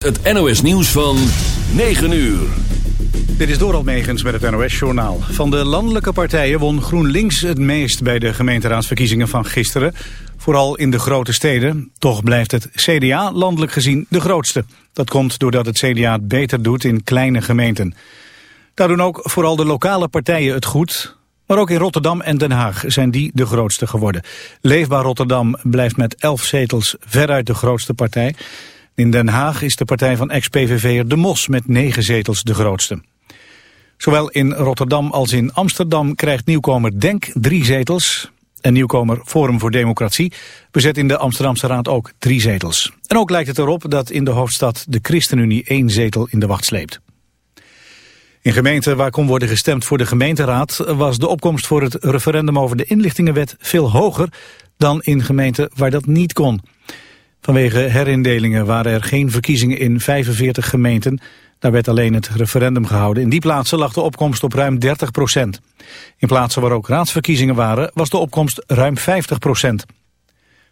Het NOS nieuws van 9 uur. Dit is Doral Megens met het NOS-journaal. Van de landelijke partijen won GroenLinks het meest bij de gemeenteraadsverkiezingen van gisteren. Vooral in de grote steden. Toch blijft het CDA landelijk gezien de grootste. Dat komt doordat het CDA het beter doet in kleine gemeenten. Daar doen ook vooral de lokale partijen het goed. Maar ook in Rotterdam en Den Haag zijn die de grootste geworden. Leefbaar Rotterdam blijft met elf zetels veruit de grootste partij... In Den Haag is de partij van ex-PVV'er De Mos met negen zetels de grootste. Zowel in Rotterdam als in Amsterdam krijgt nieuwkomer Denk drie zetels. En nieuwkomer Forum voor Democratie bezet in de Amsterdamse Raad ook drie zetels. En ook lijkt het erop dat in de hoofdstad de ChristenUnie één zetel in de wacht sleept. In gemeenten waar kon worden gestemd voor de gemeenteraad... was de opkomst voor het referendum over de inlichtingenwet veel hoger... dan in gemeenten waar dat niet kon. Vanwege herindelingen waren er geen verkiezingen in 45 gemeenten. Daar werd alleen het referendum gehouden. In die plaatsen lag de opkomst op ruim 30 procent. In plaatsen waar ook raadsverkiezingen waren was de opkomst ruim 50 procent.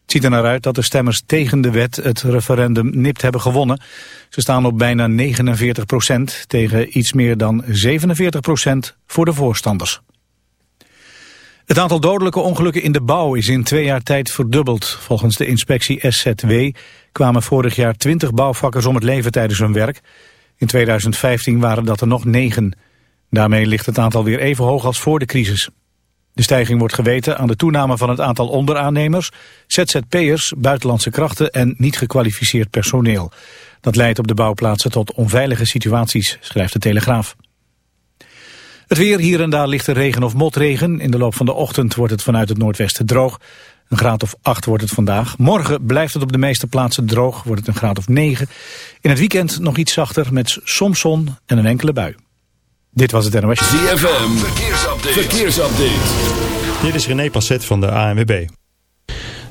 Het ziet er naar uit dat de stemmers tegen de wet het referendum nipt hebben gewonnen. Ze staan op bijna 49 procent tegen iets meer dan 47 procent voor de voorstanders. Het aantal dodelijke ongelukken in de bouw is in twee jaar tijd verdubbeld. Volgens de inspectie SZW kwamen vorig jaar 20 bouwvakkers om het leven tijdens hun werk. In 2015 waren dat er nog negen. Daarmee ligt het aantal weer even hoog als voor de crisis. De stijging wordt geweten aan de toename van het aantal onderaannemers, ZZP'ers, buitenlandse krachten en niet gekwalificeerd personeel. Dat leidt op de bouwplaatsen tot onveilige situaties, schrijft de Telegraaf. Het weer hier en daar lichte regen of motregen. In de loop van de ochtend wordt het vanuit het noordwesten droog. Een graad of 8 wordt het vandaag. Morgen blijft het op de meeste plaatsen droog, wordt het een graad of 9. In het weekend nog iets zachter met soms zon en een enkele bui. Dit was het NOS. ZFM, verkeersupdate. verkeersupdate. Dit is René Passet van de ANWB.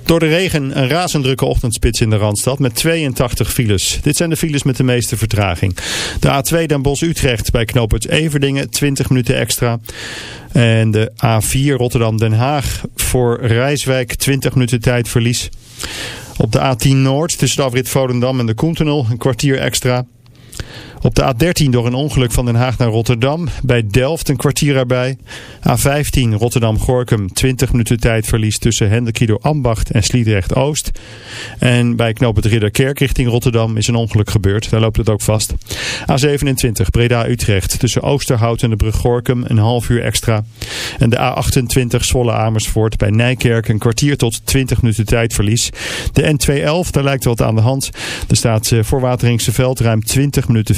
Door de regen een razend drukke ochtendspits in de Randstad met 82 files. Dit zijn de files met de meeste vertraging. De A2 Den Bosch-Utrecht bij knooppunt Everdingen 20 minuten extra. En de A4 Rotterdam-Den Haag voor Rijswijk 20 minuten tijdverlies. Op de A10 Noord tussen de afrit Volendam en de Koentunnel een kwartier extra. Op de A13 door een ongeluk van Den Haag naar Rotterdam. Bij Delft een kwartier erbij. A15 Rotterdam-Gorkum 20 minuten tijdverlies tussen Hendekido Ambacht en Sliedrecht-Oost. En bij knoop het Ridderkerk richting Rotterdam is een ongeluk gebeurd. Daar loopt het ook vast. A27 Breda-Utrecht tussen Oosterhout en de brug Gorkum een half uur extra. En de A28 Zwolle-Amersfoort bij Nijkerk een kwartier tot 20 minuten tijdverlies. De N211, daar lijkt wat aan de hand. Er staat voor Wateringse Veld ruim 20 minuten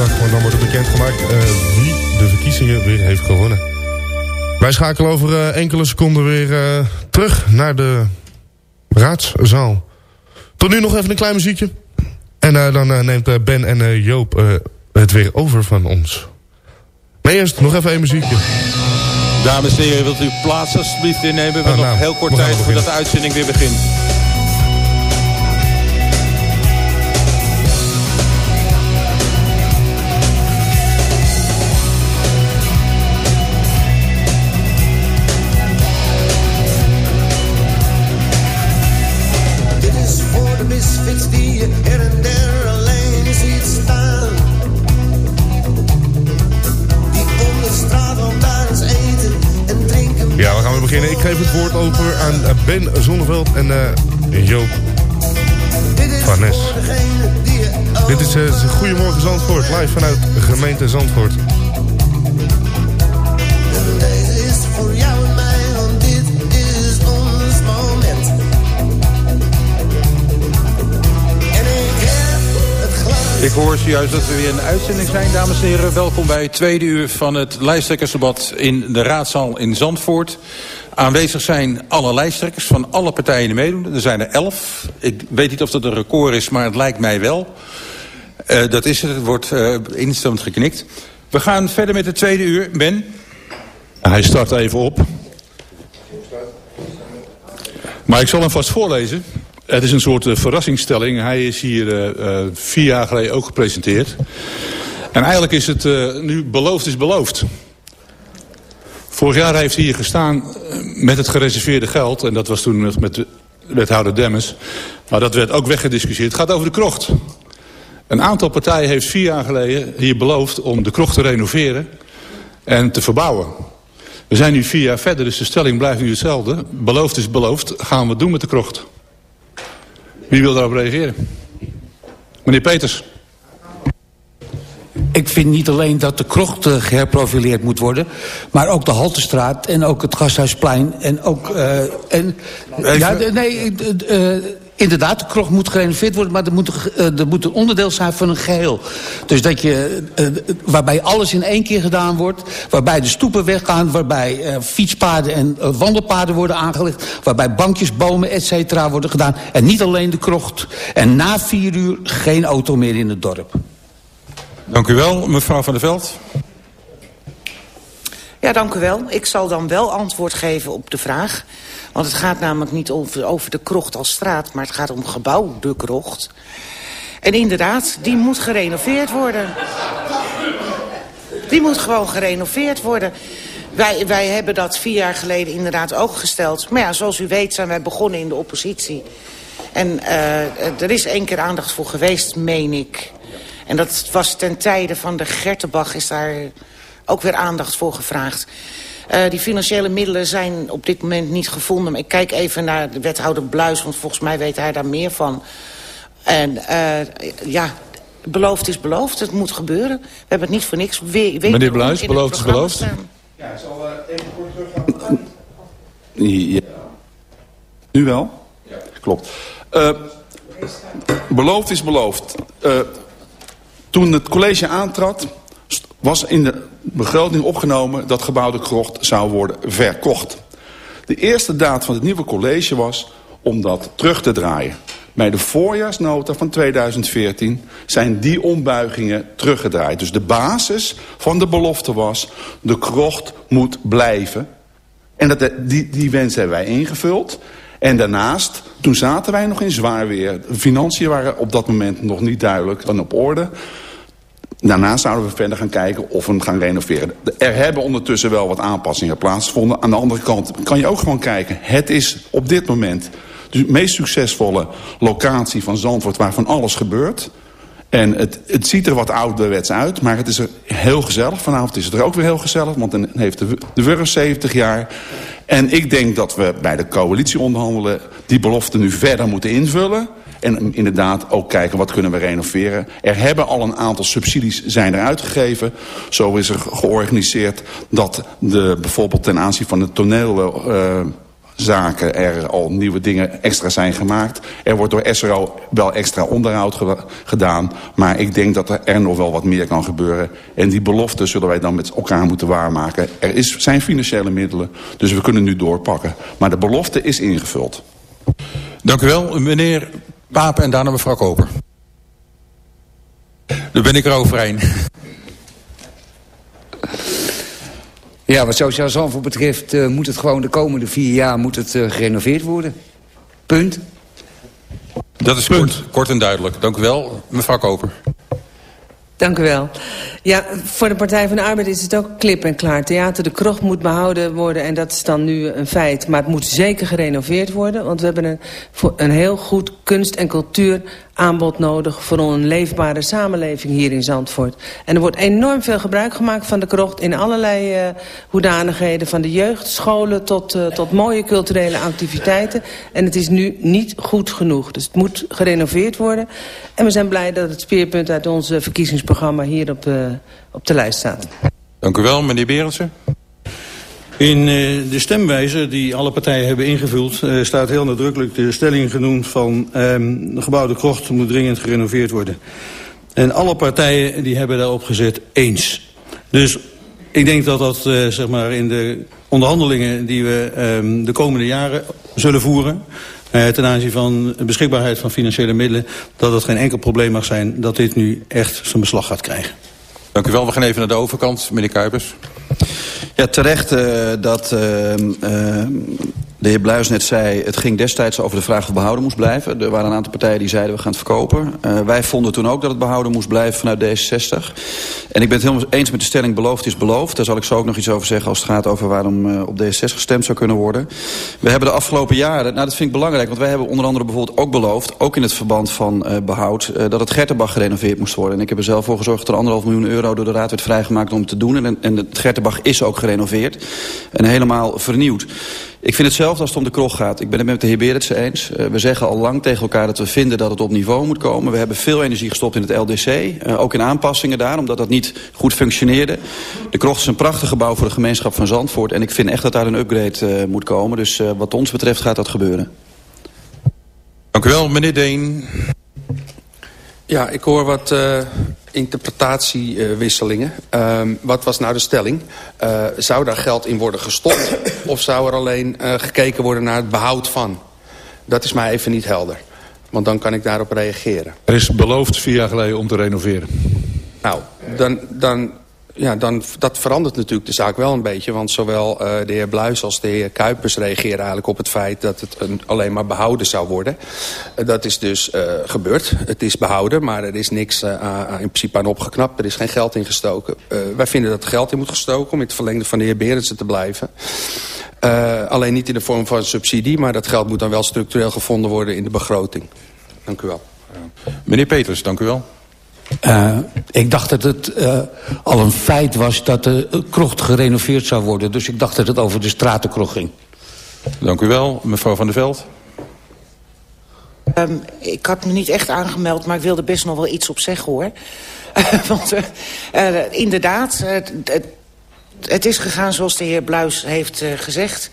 Woensdag, want dan wordt het bekendgemaakt uh, wie de verkiezingen weer heeft gewonnen. Wij schakelen over uh, enkele seconden weer uh, terug naar de raadszaal. Tot nu nog even een klein muziekje. En uh, dan uh, neemt Ben en Joop het weer over van ons. Maar eerst nog even een muziekje. Dames en heren, wilt u plaats alsjeblieft innemen? We hebben Oh, nou, nog heel kort tijd voordat de uitzending weer begint. Beginnen. Ik geef het woord over aan eh, Ben Zonneveld en uh, Joop Dit is van Nes. Dit is uh, Goedemorgen Zandvoort, live vanuit de gemeente Zandvoort. En deze is voor jou en mij, want dit is ons moment. En ik heb het glas. Ik hoor zojuist dat we weer in de uitzending zijn, dames en heren. Welkom bij het tweede uur van het lijsttrekkersdebat in de raadzaal in Zandvoort. Aanwezig zijn alle lijsttrekkers van alle partijen die meedoen. Er zijn er elf. Ik weet niet of dat een record is, maar het lijkt mij wel. Uh, dat is het. Het wordt uh, geknikt. We gaan verder met het tweede uur. Ben? Hij start even op. Maar ik zal hem vast voorlezen. Het is een soort uh, verrassingsstelling. Hij is hier vier jaar geleden ook gepresenteerd. En eigenlijk is het nu beloofd is beloofd. Vorig jaar heeft hij hier gestaan met het gereserveerde geld. En dat was toen met, met wethouder Demmers. Maar dat werd ook weggediscussieerd. Het gaat over de krocht. Een aantal partijen heeft vier jaar geleden hier beloofd om de krocht te renoveren en te verbouwen. We zijn nu vier jaar verder, dus de stelling blijft nu hetzelfde. Beloofd is beloofd. Gaan we doen met de krocht? Wie wil daarop reageren? Meneer Peters. Ik vind niet alleen dat de krocht uh, geherprofileerd moet worden... maar ook de Haltestraat en ook het Gasthuisplein en ook... Uh, en, ja, nee, uh, inderdaad, de krocht moet gerenoveerd worden... maar er moet, er moet een onderdeel zijn van een geheel. Dus dat je, waarbij alles in één keer gedaan wordt... waarbij de stoepen weggaan, waarbij fietspaden en wandelpaden worden aangelegd... waarbij bankjes, bomen, et cetera worden gedaan... en niet alleen de krocht. En na vier uur geen auto meer in het dorp. Dank u wel, mevrouw van der Veld. Ja, dank u wel. Ik zal dan wel antwoord geven op de vraag. Want het gaat namelijk niet over, over de krocht als straat... maar het gaat om gebouw, de krocht. En inderdaad, die moet gerenoveerd worden. Die moet gewoon gerenoveerd worden. Wij, wij hebben dat vier jaar geleden inderdaad ook gesteld. Maar ja, zoals u weet zijn wij begonnen in de oppositie. En uh, er is één keer aandacht voor geweest, meen ik... En dat was ten tijde van de Gertenbach is daar ook weer aandacht voor gevraagd. Uh, die financiële middelen zijn op dit moment niet gevonden. Maar ik kijk even naar de wethouder Bluis, want volgens mij weet hij daar meer van. En uh, ja, beloofd is beloofd. Het moet gebeuren. We hebben het niet voor niks. We, Meneer Bluis, beloofd is beloofd. Staan. Ja, ik zal uh, even kort teruggaan. Ja. Nu wel? Ja. Klopt. Uh, beloofd is beloofd. Toen het college aantrad, was in de begroting opgenomen dat gebouw de krocht zou worden verkocht. De eerste daad van het nieuwe college was om dat terug te draaien. Bij de voorjaarsnota van 2014 zijn die ombuigingen teruggedraaid. Dus de basis van de belofte was, de krocht moet blijven. En dat, die, die wens hebben wij ingevuld. En daarnaast, toen zaten wij nog in zwaar weer. De financiën waren op dat moment nog niet duidelijk en op orde. Daarna zouden we verder gaan kijken of we hem gaan renoveren. Er hebben ondertussen wel wat aanpassingen plaatsgevonden. Aan de andere kant kan je ook gewoon kijken. Het is op dit moment de meest succesvolle locatie van Zandvoort waar van alles gebeurt. En het, het ziet er wat ouderwets uit, maar het is er heel gezellig. Vanavond is het er ook weer heel gezellig, want dan heeft de, de Wurf 70 jaar. En ik denk dat we bij de coalitieonderhandelen die belofte nu verder moeten invullen. En inderdaad ook kijken wat kunnen we renoveren. Er hebben al een aantal subsidies zijn er uitgegeven. Zo is er georganiseerd dat de, bijvoorbeeld ten aanzien van de toneel... Uh, zaken er al nieuwe dingen extra zijn gemaakt. Er wordt door SRO wel extra onderhoud ge gedaan. Maar ik denk dat er, er nog wel wat meer kan gebeuren. En die belofte zullen wij dan met elkaar moeten waarmaken. Er is, zijn financiële middelen, dus we kunnen nu doorpakken. Maar de belofte is ingevuld. Dank u wel, meneer Paap en daarna mevrouw Koper. Daar ben ik er overheen. Ja, wat Sociaal Zandvoort betreft uh, moet het gewoon de komende vier jaar moet het, uh, gerenoveerd worden. Punt. Dat is Punt. Kort, kort en duidelijk. Dank u wel, mevrouw Koper. Dank u wel. Ja, voor de Partij van de Arbeid is het ook klip en klaar. Theater de Krocht moet behouden worden en dat is dan nu een feit. Maar het moet zeker gerenoveerd worden, want we hebben een, een heel goed kunst- en cultuuraanbod nodig... voor een leefbare samenleving hier in Zandvoort. En er wordt enorm veel gebruik gemaakt van de Krocht in allerlei uh, hoedanigheden... van de jeugdscholen tot, uh, tot mooie culturele activiteiten. En het is nu niet goed genoeg, dus het moet gerenoveerd worden. En we zijn blij dat het speerpunt uit ons verkiezingsprogramma hier op... Op de lijst staat. Dank u wel, meneer Berendsen. In uh, de stemwijze die alle partijen hebben ingevuld... Uh, staat heel nadrukkelijk de stelling genoemd van... De gebouwde krocht moet dringend gerenoveerd worden. En alle partijen die hebben daarop gezet eens. Dus ik denk dat dat uh, zeg maar in de onderhandelingen die we um, de komende jaren zullen voeren... Ten aanzien van beschikbaarheid van financiële middelen... dat het geen enkel probleem mag zijn dat dit nu echt zijn beslag gaat krijgen. Dank u wel. We gaan even naar de overkant. Meneer Kuipers. Ja, terecht uh, dat uh, uh, de heer Bluis net zei... het ging destijds over de vraag of het behouden moest blijven. Er waren een aantal partijen die zeiden we gaan het verkopen. Uh, wij vonden toen ook dat het behouden moest blijven vanuit D66. En ik ben het helemaal eens met de stelling beloofd is beloofd. Daar zal ik zo ook nog iets over zeggen als het gaat over waarom uh, op D66 gestemd zou kunnen worden. We hebben de afgelopen jaren, nou dat vind ik belangrijk... want wij hebben onder andere bijvoorbeeld ook beloofd... ook in het verband van uh, behoud, dat het Gertenbach gerenoveerd moest worden. En ik heb er zelf voor gezorgd dat er anderhalf miljoen euro door de Raad werd vrijgemaakt om te doen. En, en het Gertenbach is ook gerenoveerd en helemaal vernieuwd. Ik vind hetzelfde als het om de krog gaat. Ik ben het met de heer Berendsen eens. Uh, we zeggen al lang tegen elkaar dat we vinden dat het op niveau moet komen. We hebben veel energie gestopt in het LDC. Uh, ook in aanpassingen daar, omdat dat niet goed functioneerde. De krocht is een prachtig gebouw voor de gemeenschap van Zandvoort. En ik vind echt dat daar een upgrade uh, moet komen. Dus wat ons betreft gaat dat gebeuren. Dank u wel, meneer Deen. Ja, ik hoor wat interpretatiewisselingen. Uh, wat was nou de stelling? Uh, zou daar geld in worden gestopt? of zou er alleen uh, gekeken worden naar het behoud van? Dat is mij even niet helder. Want dan kan ik daarop reageren. Er is beloofd vier jaar geleden om te renoveren. Nou, dan, dan ja, dan, dat verandert natuurlijk de zaak wel een beetje. Want zowel uh, de heer Bluis als de heer Kuipers reageren eigenlijk op het feit... dat het een, alleen maar behouden zou worden. Uh, dat is dus uh, gebeurd. Het is behouden, maar er is niks in principe aan opgeknapt. Er is geen geld in gestoken. wij vinden dat er geld in moet gestoken... om in het verlengde van de heer Berendsen te blijven. alleen niet in de vorm van subsidie... maar dat geld moet dan wel structureel gevonden worden in de begroting. Dank u wel. Meneer Peters, dank u wel. Uh, ik dacht dat het uh, al een feit was dat de krocht gerenoveerd zou worden. Dus ik dacht dat het over de stratenkrocht ging. Dank u wel. Mevrouw Van der Veld. Um, ik had me niet echt aangemeld, maar ik wilde best nog wel iets op zeggen hoor. Want uh, inderdaad, het, het is gegaan zoals de heer Bluis heeft gezegd.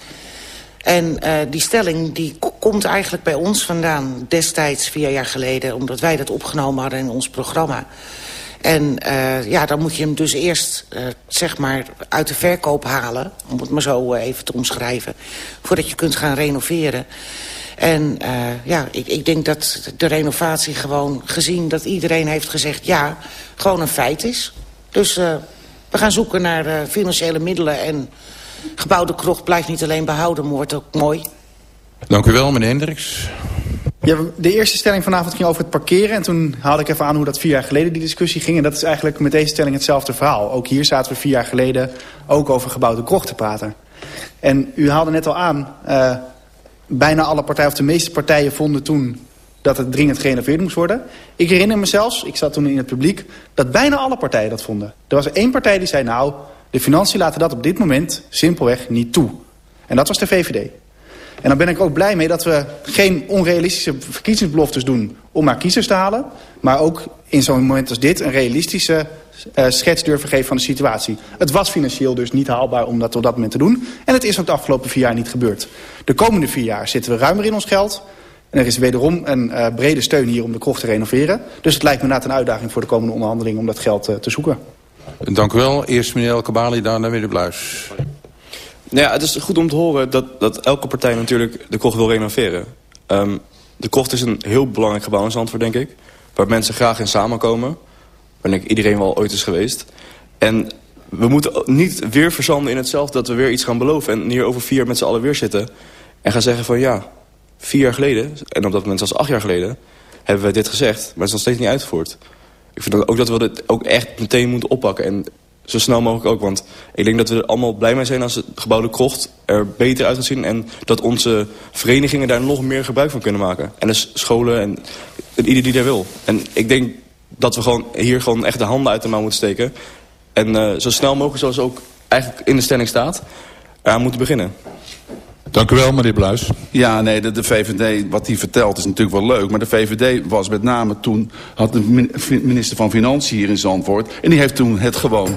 En uh, die stelling die komt eigenlijk bij ons vandaan destijds, vier jaar geleden... omdat wij dat opgenomen hadden in ons programma. En uh, ja, dan moet je hem dus eerst uh, zeg maar uit de verkoop halen... om het maar zo even te omschrijven... voordat je kunt gaan renoveren. En ja, ik, ik denk dat de renovatie gewoon gezien dat iedereen heeft gezegd... ja, gewoon een feit is. Dus we gaan zoeken naar financiële middelen en gebouwde krocht blijft niet alleen behouden, maar wordt ook mooi. Dank u wel, meneer Hendricks. Ja, de eerste stelling vanavond ging over het parkeren. En toen haalde ik even aan hoe dat vier jaar geleden die discussie ging. En dat is eigenlijk met deze stelling hetzelfde verhaal. Ook hier zaten we vier jaar geleden ook over gebouwde krocht te praten. En u haalde net al aan, uh, bijna alle partijen, of de meeste partijen vonden toen dat het dringend gerenoveerd moest worden. Ik herinner me zelfs, ik zat toen in het publiek, dat bijna alle partijen dat vonden. Er was één partij die zei, nou, de financiën laten dat op dit moment simpelweg niet toe. En dat was de VVD. En dan ben ik ook blij mee dat we geen onrealistische verkiezingsbeloftes doen om maar kiezers te halen. Maar ook in zo'n moment als dit een realistische uh, schets durven geven van de situatie. Het was financieel dus niet haalbaar om dat op dat moment te doen. En het is ook de afgelopen vier jaar niet gebeurd. De komende vier jaar zitten we ruimer in ons geld. En er is wederom een uh, brede steun hier om de krocht te renoveren. Dus het lijkt me inderdaad een uitdaging voor de komende onderhandelingen om dat geld uh, te zoeken. Dank u wel. Eerst meneer El Kabali, daarna meneer Bluis. Nou ja, het is goed om te horen dat, dat elke partij natuurlijk de krocht wil renoveren. Um, de krocht is een heel belangrijk gebouw in Zandvoort, denk ik. Waar mensen graag in samenkomen. Waar ik iedereen wel ooit is geweest. En we moeten niet weer verzanden in hetzelfde dat we weer iets gaan beloven. En hier over vier jaar met z'n allen weer zitten. En gaan zeggen van ja, vier jaar geleden, en op dat moment zelfs acht jaar geleden... hebben we dit gezegd, maar het is nog steeds niet uitgevoerd. Ik vind ook dat we dit ook echt meteen moeten oppakken. En zo snel mogelijk ook. Want ik denk dat we er allemaal blij mee zijn als het gebouw de krocht er beter uit gaat zien. En dat onze verenigingen daar nog meer gebruik van kunnen maken. En dus scholen en, en ieder die daar wil. En ik denk dat we gewoon hier gewoon echt de handen uit de mouw moeten steken. En uh, zo snel mogelijk, zoals ook eigenlijk in de stelling staat, eraan moeten beginnen. Dank u wel, meneer Bluis. Ja, nee, de, de VVD, wat hij vertelt is natuurlijk wel leuk. Maar de VVD was met name toen, had de minister van Financiën hier in Zandvoort. En die heeft toen het gewoon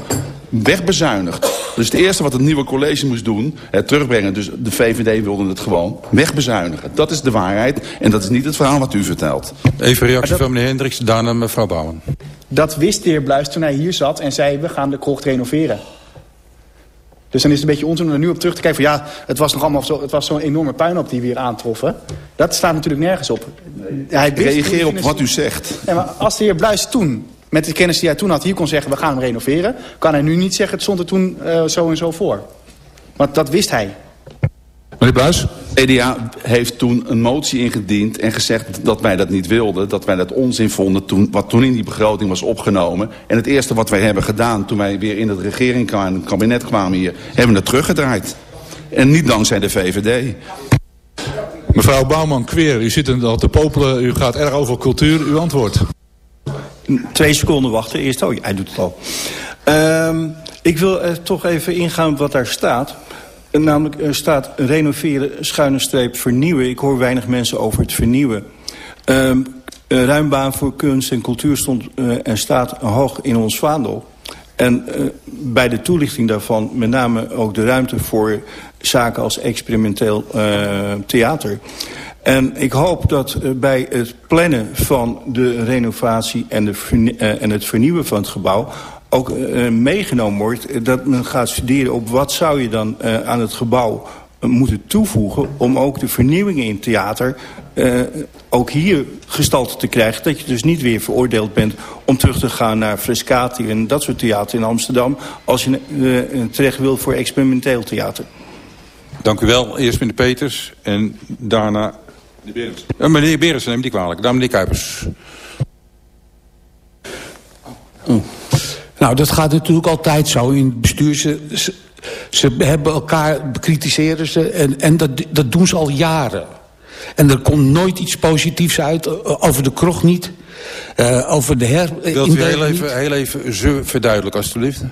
wegbezuinigd. Dus het eerste wat het nieuwe college moest doen, het terugbrengen. Dus de VVD wilde het gewoon wegbezuinigen. Dat is de waarheid en dat is niet het verhaal wat u vertelt. Even reactie van meneer Hendricks, daarna mevrouw Bouwen. Dat wist de heer Bluis toen hij hier zat en zei we gaan de krocht renoveren. Dus dan is het een beetje onzin om er nu op terug te kijken van ja, het was nog allemaal zo, het was zo'n enorme puinhoop die we hier aantroffen. Dat staat natuurlijk nergens op. Hij Reageer op wat u zegt. Ja, maar als de heer Bluis toen, met de kennis die hij toen had, hier kon zeggen we gaan hem renoveren, kan hij nu niet zeggen het stond er toen uh, zo en zo voor. Want dat wist hij. Meneer Bluis? EDA heeft toen een motie ingediend en gezegd dat wij dat niet wilden. Dat wij dat onzin vonden toen, wat toen in die begroting was opgenomen. En het eerste wat wij hebben gedaan toen wij weer in het regering kwamen, het kabinet kwamen hier, hebben we het teruggedraaid. En niet dankzij de VVD. Mevrouw Bouwman-Kweer, u zit al te popelen, u gaat erg over cultuur, uw antwoord. Twee seconden wachten, eerst, oh hij doet het al. Uh, ik wil er toch even ingaan op wat daar staat. Namelijk er staat renoveren, schuine streep, vernieuwen. Ik hoor weinig mensen over het vernieuwen. Uh, voor kunst en cultuur stond uh, en staat hoog in ons vaandel. En uh, bij de toelichting daarvan met name ook de ruimte voor zaken als experimenteel uh, theater. En ik hoop dat bij het plannen van de renovatie en, de en het vernieuwen van het gebouw ook uh, meegenomen wordt... dat men gaat studeren op wat zou je dan uh, aan het gebouw moeten toevoegen... om ook de vernieuwingen in theater ook hier gestalte te krijgen. Dat je dus niet weer veroordeeld bent om terug te gaan naar Frescati... en dat soort theater in Amsterdam... als je terecht wil voor experimenteel theater. Dank u wel. Eerst meneer Peters en daarna... Meneer Berens. meneer Berens, neem die kwalijk. Dan meneer Kuipers. Oh. Nou, dat gaat natuurlijk altijd zo in het bestuur. Ze, ze, ze hebben elkaar, bekritiseren ze en, en dat, dat doen ze al jaren. En er komt nooit iets positiefs uit, over de kroeg niet. Uh, over de her... Wilt u heel even, heel even ze verduidelijken, alstublieft?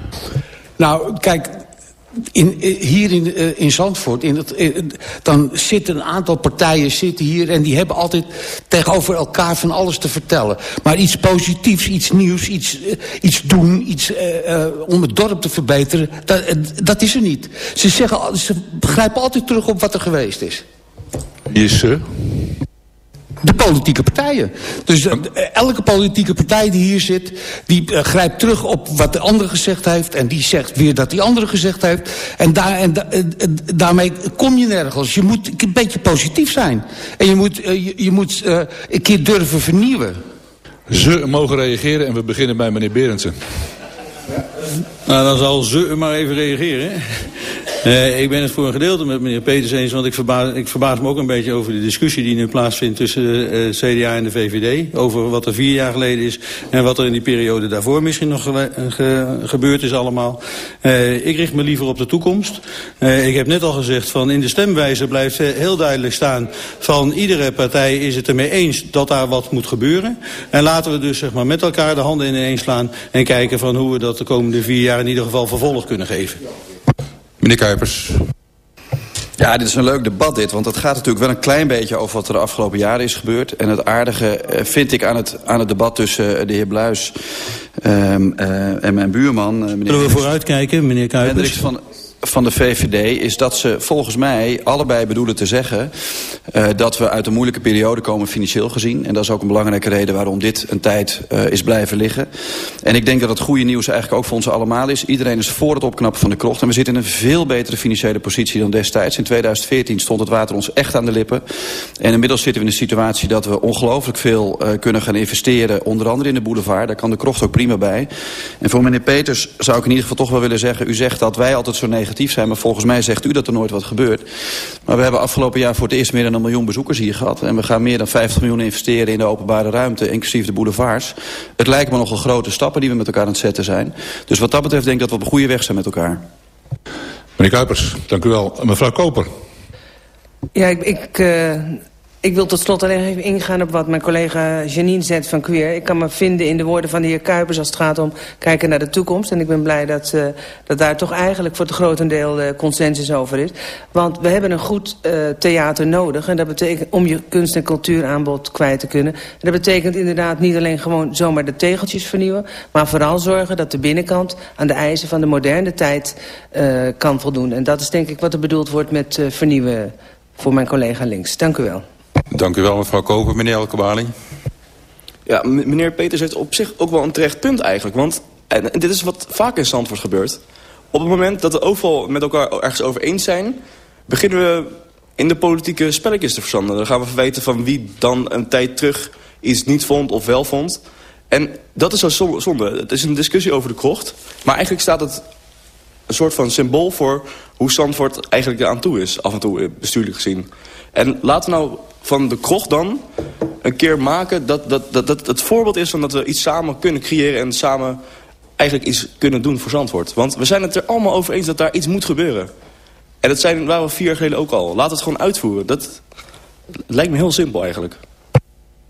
Nou, kijk, in, hier in, uh, in Zandvoort, in het, in, dan zitten een aantal partijen zitten hier... en die hebben altijd tegenover elkaar van alles te vertellen. Maar iets positiefs, iets nieuws, iets, iets doen... Iets, om het dorp te verbeteren, dat, dat is er niet. Ze, zeggen, ze grijpen altijd terug op wat er geweest is. Is ze? De politieke partijen. Dus elke politieke partij die hier zit... die uh, grijpt terug op wat de andere gezegd heeft... en die zegt weer dat die andere gezegd heeft. En, daar, en da, uh, daarmee kom je nergens. Je moet een beetje positief zijn. En je moet, je, moet een keer durven vernieuwen. Ze mogen reageren en we beginnen bij meneer Berendsen. Nou, dan zal ze maar even reageren. Uh, ik ben het voor een gedeelte met meneer Peters eens, want ik verbaas, ik verbaas me ook een beetje over de discussie die nu plaatsvindt tussen uh, CDA en de VVD. Over wat er vier jaar geleden is en wat er in die periode daarvoor misschien nog ge ge gebeurd is allemaal. Uh, ik richt me liever op de toekomst. ik heb net al gezegd van in de stemwijze blijft heel duidelijk staan van iedere partij is het ermee eens dat daar wat moet gebeuren. En laten we dus zeg maar met elkaar de handen ineen slaan en kijken van hoe we dat de komende vier jaar in ieder geval vervolg kunnen geven. Meneer Kuipers. Ja, dit is een leuk debat dit, want het gaat natuurlijk wel een klein beetje over wat er de afgelopen jaren is gebeurd. En het aardige eh, vind ik aan het, aan het debat tussen eh, de heer Bluis ehm, eh, en mijn buurman, meneer Zullen we vooruitkijken, meneer Kuipers? Hendricks van, van de VVD is dat ze volgens mij allebei bedoelen te zeggen... eh, dat we uit een moeilijke periode komen financieel gezien. En dat is ook een belangrijke reden waarom dit een tijd eh, is blijven liggen. En ik denk dat het goede nieuws eigenlijk ook voor ons allemaal is. Iedereen is voor het opknappen van de krocht. En we zitten in een veel betere financiële positie dan destijds. In 2014 stond het water ons echt aan de lippen. En inmiddels zitten we in de situatie dat we ongelooflijk veel eh, kunnen gaan investeren. Onder andere in de boulevard. Daar kan de krocht ook prima bij. En voor meneer Peters zou ik in ieder geval toch wel willen zeggen... u zegt dat wij altijd zo negatief zijn... maar volgens mij zegt u dat er nooit wat gebeurt. Maar we hebben afgelopen jaar voor het eerst meer dan een miljoen bezoekers hier gehad. En we gaan meer dan 50 miljoen investeren in de openbare ruimte... inclusief de boulevards. Het lijkt me nogal grote stappen die we met elkaar aan het zetten zijn. Dus wat dat betreft denk ik dat we op een goede weg zijn met elkaar. Meneer Kuipers, dank u wel. Mevrouw Koper. Ja, ik, ik, eh, ik wil tot slot alleen even ingaan op wat mijn collega Janine zegt van Queer. Ik kan me vinden in de woorden van de heer Kuipers als het gaat om kijken naar de toekomst. En ik ben blij dat, uh, dat daar toch eigenlijk voor het grotendeel uh, consensus over is. Want we hebben een goed uh, theater nodig. En dat betekent om je kunst- en cultuuraanbod kwijt te kunnen. En dat betekent inderdaad niet alleen gewoon zomaar de tegeltjes vernieuwen. Maar vooral zorgen dat de binnenkant aan de eisen van de moderne tijd kan voldoen. En dat is denk ik wat er bedoeld wordt met vernieuwen voor mijn collega links. Dank u wel. Dank u wel, mevrouw Koper. Meneer Elkebali. Ja, meneer Peters heeft op zich ook wel een terecht punt eigenlijk. Want, en, dit is wat vaak in Zandvoort gebeurt. Op het moment dat we overal met elkaar ergens over eens zijn... beginnen we in de politieke spelletjes te verzanden. Dan gaan we verweten van wie dan een tijd terug iets niet vond of wel vond. En dat is zo zonde. Het is een discussie over de krocht. Maar eigenlijk staat het een soort van symbool voor hoe Zandvoort eigenlijk aan toe is. Af en toe bestuurlijk gezien. En laten we nou van de krocht dan een keer maken dat, dat, dat, dat het voorbeeld is van dat we iets samen kunnen creëren en samen eigenlijk iets kunnen doen voor Zandvoort. Want we zijn het er allemaal over eens dat daar iets moet gebeuren. En dat zijn, waren we vier jaar geleden ook al. Laat het gewoon uitvoeren. Dat lijkt me heel simpel eigenlijk.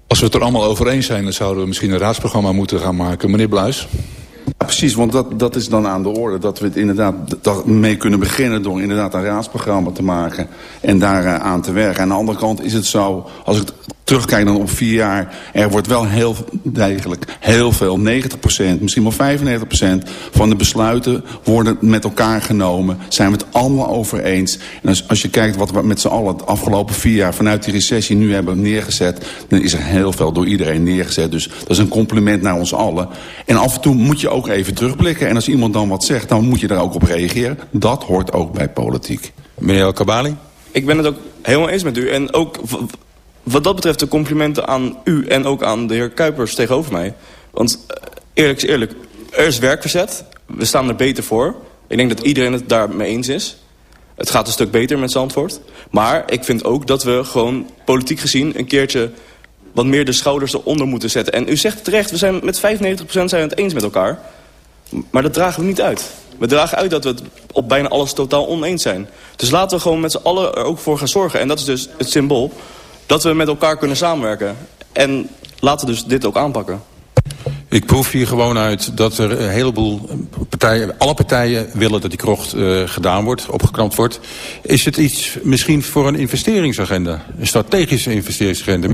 Als we het er allemaal over eens zijn, dan zouden we misschien een raadsprogramma moeten gaan maken. Meneer Bluis? Ja, precies, want dat, dat is dan aan de orde. Dat we het inderdaad dat mee kunnen beginnen door inderdaad een raadsprogramma te maken. En daar uh, aan te werken. Aan de andere kant is het zo, als ik terugkijk dan op vier jaar... er wordt wel heel degelijk heel veel, 90%, misschien wel 95% van de besluiten worden met elkaar genomen. Zijn we het allemaal over eens. En als, als je kijkt wat we met z'n allen de afgelopen vier jaar vanuit die recessie nu hebben neergezet... dan is er heel veel door iedereen neergezet. Dus dat is een compliment naar ons allen. En af en toe moet je ook even terugblikken. En als iemand dan wat zegt, dan moet je daar ook op reageren. Dat hoort ook bij politiek. Meneer El Kabali? Ik ben het ook helemaal eens met u. En ook wat dat betreft de complimenten aan u en ook aan de heer Kuipers tegenover mij. Want eerlijk is eerlijk, er is werk verzet. We staan er beter voor. Ik denk dat iedereen het daarmee eens is. Het gaat een stuk beter met Zandvoort. Maar ik vind ook dat we gewoon politiek gezien een keertje wat meer de schouders eronder moeten zetten. En u zegt terecht, we zijn met 95% zijn het eens met elkaar. Maar dat dragen we niet uit. We dragen uit dat we het op bijna alles totaal oneens zijn. Dus laten we gewoon met z'n allen er ook voor gaan zorgen. En dat is dus het symbool dat we met elkaar kunnen samenwerken. En laten we dus dit ook aanpakken. Ik proef hier gewoon uit dat er een heleboel partijen... alle partijen willen dat die krocht uh, gedaan wordt, opgeknapt wordt. Is het iets misschien voor een investeringsagenda? Een strategische investeringsagenda?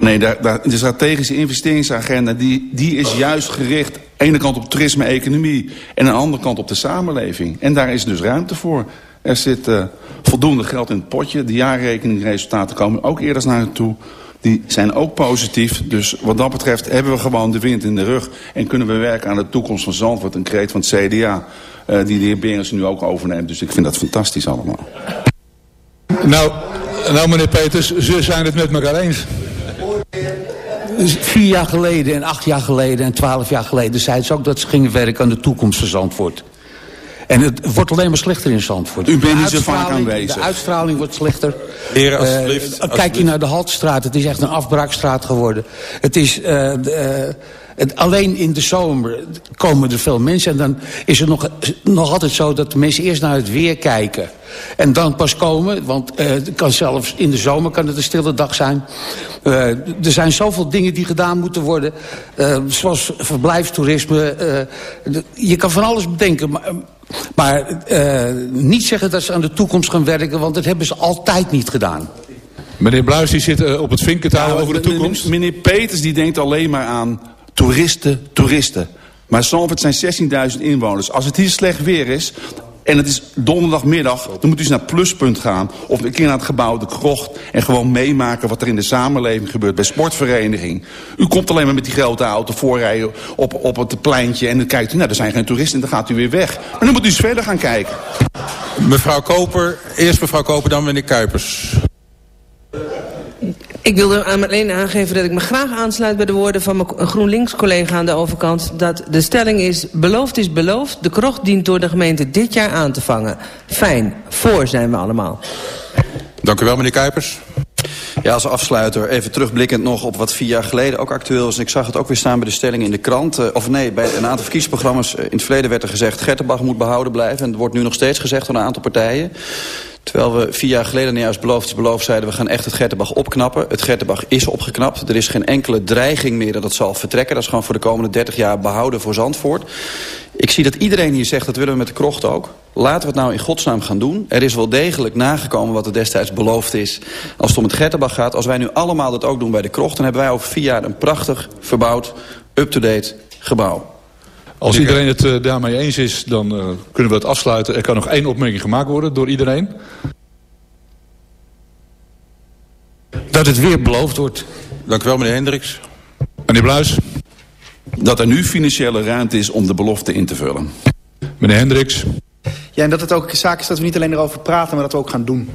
Nee, de, de strategische investeringsagenda die, die is juist gericht... aan de ene kant op toerisme en economie... en aan de andere kant op de samenleving. En daar is dus ruimte voor. Er zit uh, voldoende geld in het potje. De jaarrekeningresultaten komen ook eerder naar toe. Die zijn ook positief. Dus wat dat betreft hebben we gewoon de wind in de rug. En kunnen we werken aan de toekomst van Zandvoort. Een kreet van het CDA. Uh, die de heer Berens nu ook overneemt. Dus ik vind dat fantastisch allemaal. Nou, nou meneer Peters, ze zijn het met elkaar eens. Dus vier jaar geleden en acht jaar geleden en twaalf jaar geleden... zeiden ze ook dat ze gingen werken aan de toekomst van Zandvoort. En het wordt alleen maar slechter in Zandvoort. U bent niet zo vaak aanwezig. De uitstraling wordt slechter. Heer, alsjeblieft. Uh, kijk je naar de Haltstraat, het is echt een afbraakstraat geworden. Het is... Uh, de, uh, het, alleen in de zomer komen er veel mensen. En dan is het nog, nog altijd zo dat de mensen eerst naar het weer kijken. En dan pas komen, want uh, kan zelfs in de zomer kan het een stille dag zijn. Uh, er zijn zoveel dingen die gedaan moeten worden. Uh, zoals verblijfstoerisme. je kan van alles bedenken. Maar, Maar eh, niet zeggen dat ze aan de toekomst gaan werken... want dat hebben ze altijd niet gedaan. Meneer Bluis die zit eh, op het vinken Ja, over de toekomst. Meneer Peters die denkt alleen maar aan toeristen, toeristen. Maar Zandvoort zijn 16.000 inwoners. Als het hier slecht weer is en het is donderdagmiddag... dan moet u eens naar Pluspunt gaan of een keer naar het gebouw De Krocht... en gewoon meemaken wat er in de samenleving gebeurt bij sportvereniging. U komt alleen maar met die grote auto voorrijden op, op het pleintje... en dan kijkt u, nou, er zijn geen toeristen en dan gaat u weer weg. Maar dan moet u eens verder gaan kijken. Mevrouw Koper, eerst mevrouw Koper, dan meneer Kuipers. Ik wilde aan- alleen aangeven dat ik me graag aansluit bij de woorden van mijn GroenLinks-collega aan de overkant. Dat de stelling is, beloofd is beloofd. De krocht dient door de gemeente dit jaar aan te vangen. Fijn, voor zijn we allemaal. Dank u wel, meneer Kuipers. Ja, als afsluiter even terugblikkend nog op wat vier jaar geleden ook actueel is. En ik zag het ook weer staan bij de stelling in de krant. Eh, of nee, bij een aantal verkiezingsprogramma's eh, in het verleden werd er gezegd... Gertenbach moet behouden blijven. En het wordt nu nog steeds gezegd door een aantal partijen. Terwijl we vier jaar geleden nou juist beloofd beloofd zeiden... we gaan echt het Gertenbach opknappen. Het Gertenbach is opgeknapt. Er is geen enkele dreiging meer dat het zal vertrekken. Dat is gewoon voor de komende 30 jaar behouden voor Zandvoort. Ik zie dat iedereen hier zegt, dat willen we met de krocht ook. Laten we het nou in godsnaam gaan doen. Er is wel degelijk nagekomen wat er destijds beloofd is... als het om het Gertenbach gaat. Als wij nu allemaal dat ook doen bij de krocht... dan hebben wij over vier jaar een prachtig, verbouwd, up-to-date gebouw. Als iedereen het eh, daarmee eens is, dan eh, kunnen we het afsluiten. Er kan nog één opmerking gemaakt worden door iedereen. Dat het weer beloofd wordt. Dank u wel, meneer Hendricks. Meneer Bluis. Dat er nu financiële ruimte is om de belofte in te vullen. Meneer Hendricks. Ja, en dat het ook zaak is dat we niet alleen erover praten, maar dat we ook gaan doen.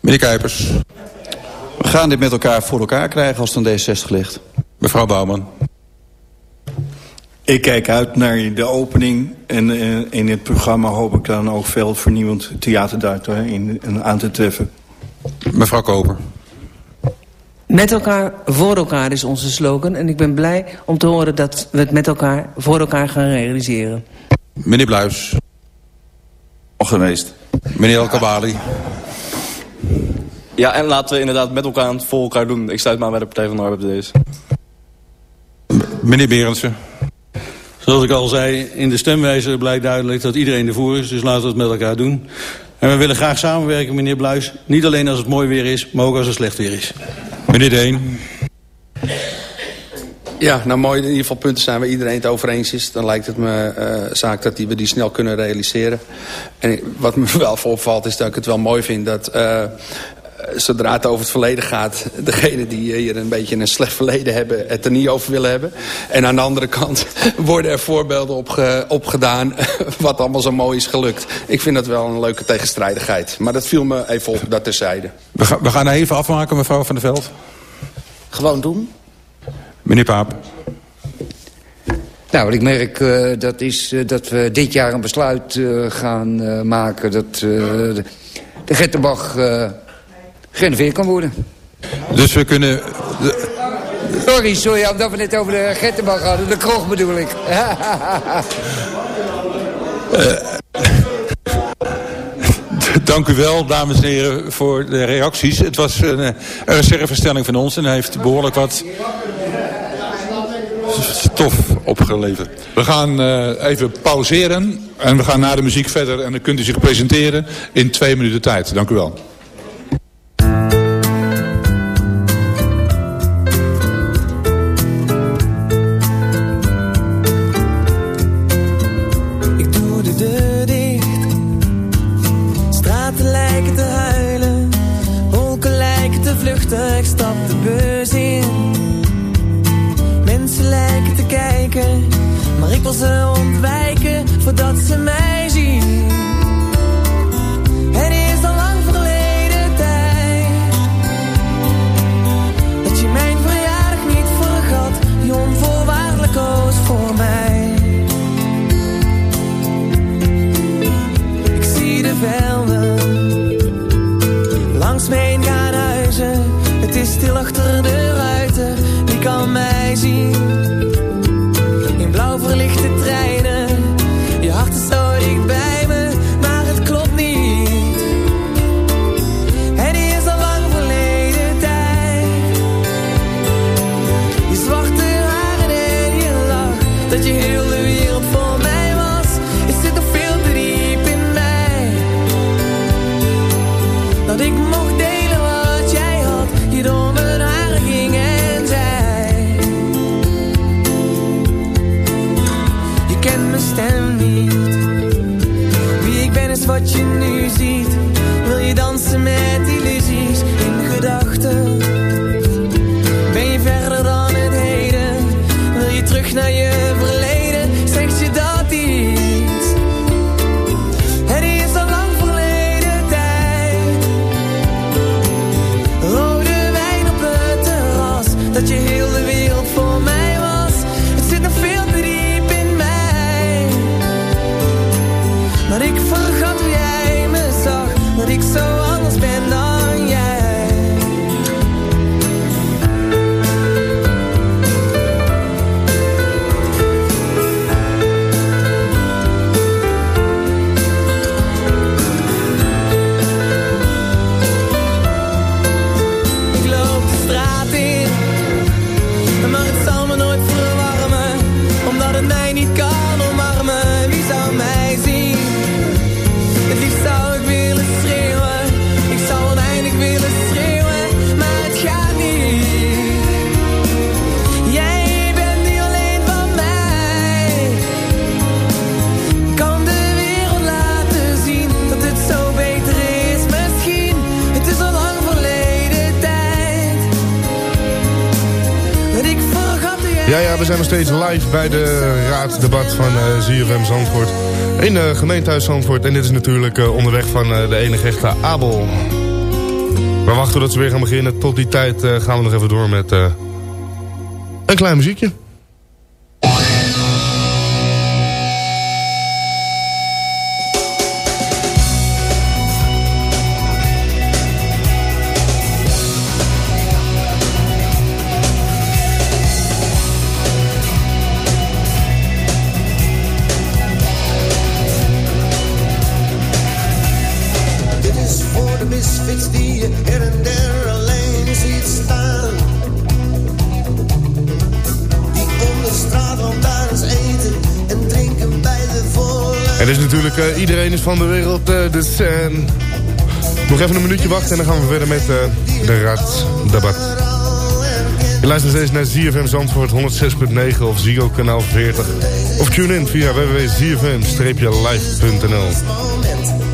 Meneer Kuipers. We gaan dit met elkaar voor elkaar krijgen als het aan D60 ligt. Mevrouw Bouwman. Ik kijk uit naar de opening en eh, in het programma hoop ik dan ook veel vernieuwend theaterduit hè, in, in aan te treffen. Mevrouw Koper. Met elkaar, voor elkaar is onze slogan. En ik ben blij om te horen dat we het met elkaar, voor elkaar gaan realiseren. Meneer Bluis. Geweest. Meneer El Kabali. Ja, en laten we inderdaad met elkaar voor elkaar doen. Ik sluit maar bij de Partij van de Arbeid deze. Meneer Berendsen. Zoals ik al zei, in de stemwijzer blijkt duidelijk dat iedereen ervoor is. Dus laten we het met elkaar doen. En we willen graag samenwerken, meneer Bluis. Niet alleen als het mooi weer is, maar ook als het slecht weer is. Meneer Deen. Ja, nou mooi, in ieder geval punten zijn waar iedereen het over eens is. Dan lijkt het me eh, zaak dat die, we die snel kunnen realiseren. En ik- wat me wel voor opvalt is dat ik het wel mooi vind dat... eh, zodra het over het verleden gaat... degene die hier een beetje een slecht verleden hebben... het er niet over willen hebben. En aan de andere kant worden er voorbeelden opge, opgedaan... wat allemaal zo mooi is gelukt. Ik vind dat wel een leuke tegenstrijdigheid. Maar dat viel me even op, dat terzijde. We, gaan we gaan even afmaken, mevrouw Van der Veld. Gewoon doen. Meneer Paap. Nou, wat ik merk, eh, dat is eh, dat we dit jaar een besluit eh, gaan eh, maken... dat eh, de, de Gettenbach eh gerenoveerd kan worden. Dus we kunnen... Sorry, sorry, omdat we het over de Gettenbach hadden. De kroeg bedoel ik. Dank u wel, dames en heren, voor de reacties. Het was een, eh, een reservestelling van ons en hij heeft behoorlijk wat stof opgeleverd. We gaan eh, even pauzeren en we gaan na de muziek verder. En dan kunt u zich presenteren in twee minuten tijd. Dank u wel. Maar wat je nu ziet. Wil je dansen met illusies in gedachten? We zijn nog steeds live bij de raadsdebat van eh ZFM Zandvoort. In de gemeentehuis Zandvoort. En dit is natuurlijk eh, onderweg van de enige echte Abel. We wachten tot ze weer gaan beginnen. Tot die tijd gaan we nog even door met een klein muziekje. Eh, iedereen is van de wereld eh, de scène. Nog even een minuutje wachten en dan gaan we verder met eh, de raadsdebat. Je luistert steeds naar ZFM Zandvoort 106.9 of Ziggo kanaal 40. Of tune in via www.zfm-live.nl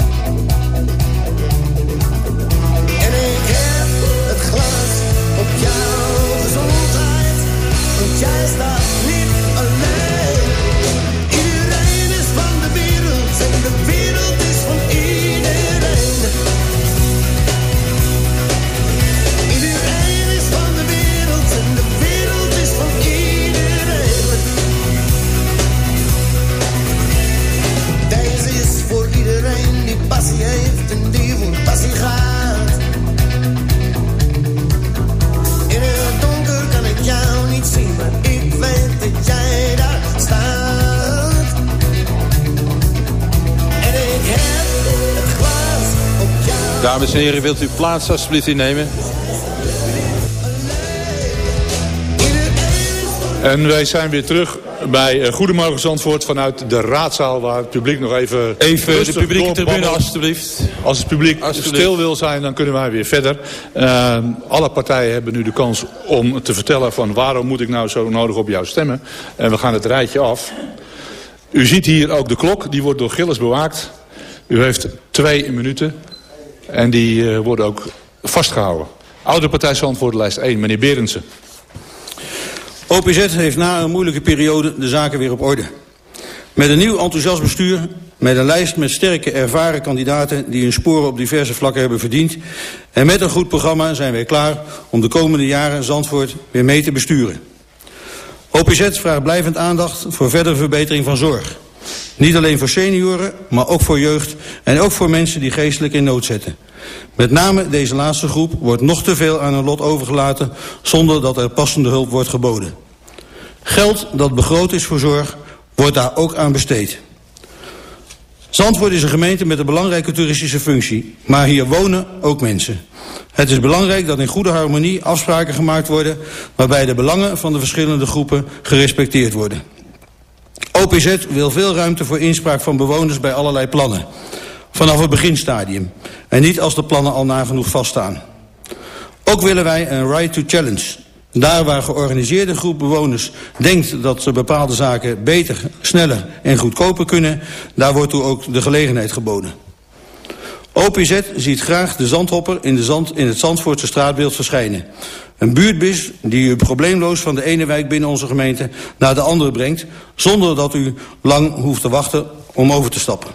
Dames en heren, wilt u plaats alsjeblieft innemen? En wij zijn weer terug bij eh, Goedemorgen Zandvoort vanuit de raadzaal waar het publiek nog even... Even de publieke tribune alstublieft. Als het publiek stil wil zijn, dan kunnen wij weer verder. Eh, alle partijen hebben nu de kans om te vertellen van waarom moet ik nou zo nodig op jou stemmen. En we gaan het rijtje af. U ziet hier ook de klok, die wordt door Gilles bewaakt. U heeft twee minuten en die eh, worden ook vastgehouden. Oude Partij lijst 1, meneer Berendsen. OPZ heeft na een moeilijke periode de zaken weer op orde. Met een nieuw enthousiast bestuur, met een lijst met sterke ervaren kandidaten die hun sporen op diverse vlakken hebben verdiend en met een goed programma zijn wij klaar om de komende jaren Zandvoort weer mee te besturen. OPZ vraagt blijvend aandacht voor verdere verbetering van zorg. Niet alleen voor senioren, maar ook voor jeugd en ook voor mensen die geestelijk in nood zetten. Met name deze laatste groep wordt nog te veel aan hun lot overgelaten zonder dat er passende hulp wordt geboden. Geld dat begroot is voor zorg wordt daar ook aan besteed. Zandvoort is een gemeente met een belangrijke toeristische functie, maar hier wonen ook mensen. Het is belangrijk dat in goede harmonie afspraken gemaakt worden waarbij de belangen van de verschillende groepen gerespecteerd worden. OPZ wil veel ruimte voor inspraak van bewoners bij allerlei plannen. Vanaf het beginstadium. En niet als de plannen al nagenoeg vaststaan. Ook willen wij een right to challenge. Daar waar georganiseerde groep bewoners denkt dat ze bepaalde zaken beter, sneller en goedkoper kunnen, daar wordt toe ook de gelegenheid geboden. OPZ ziet graag de zandhopper in, de zand, in het Zandvoortse straatbeeld verschijnen. Een buurtbus die u probleemloos van de ene wijk binnen onze gemeente naar de andere brengt... zonder dat u lang hoeft te wachten om over te stappen.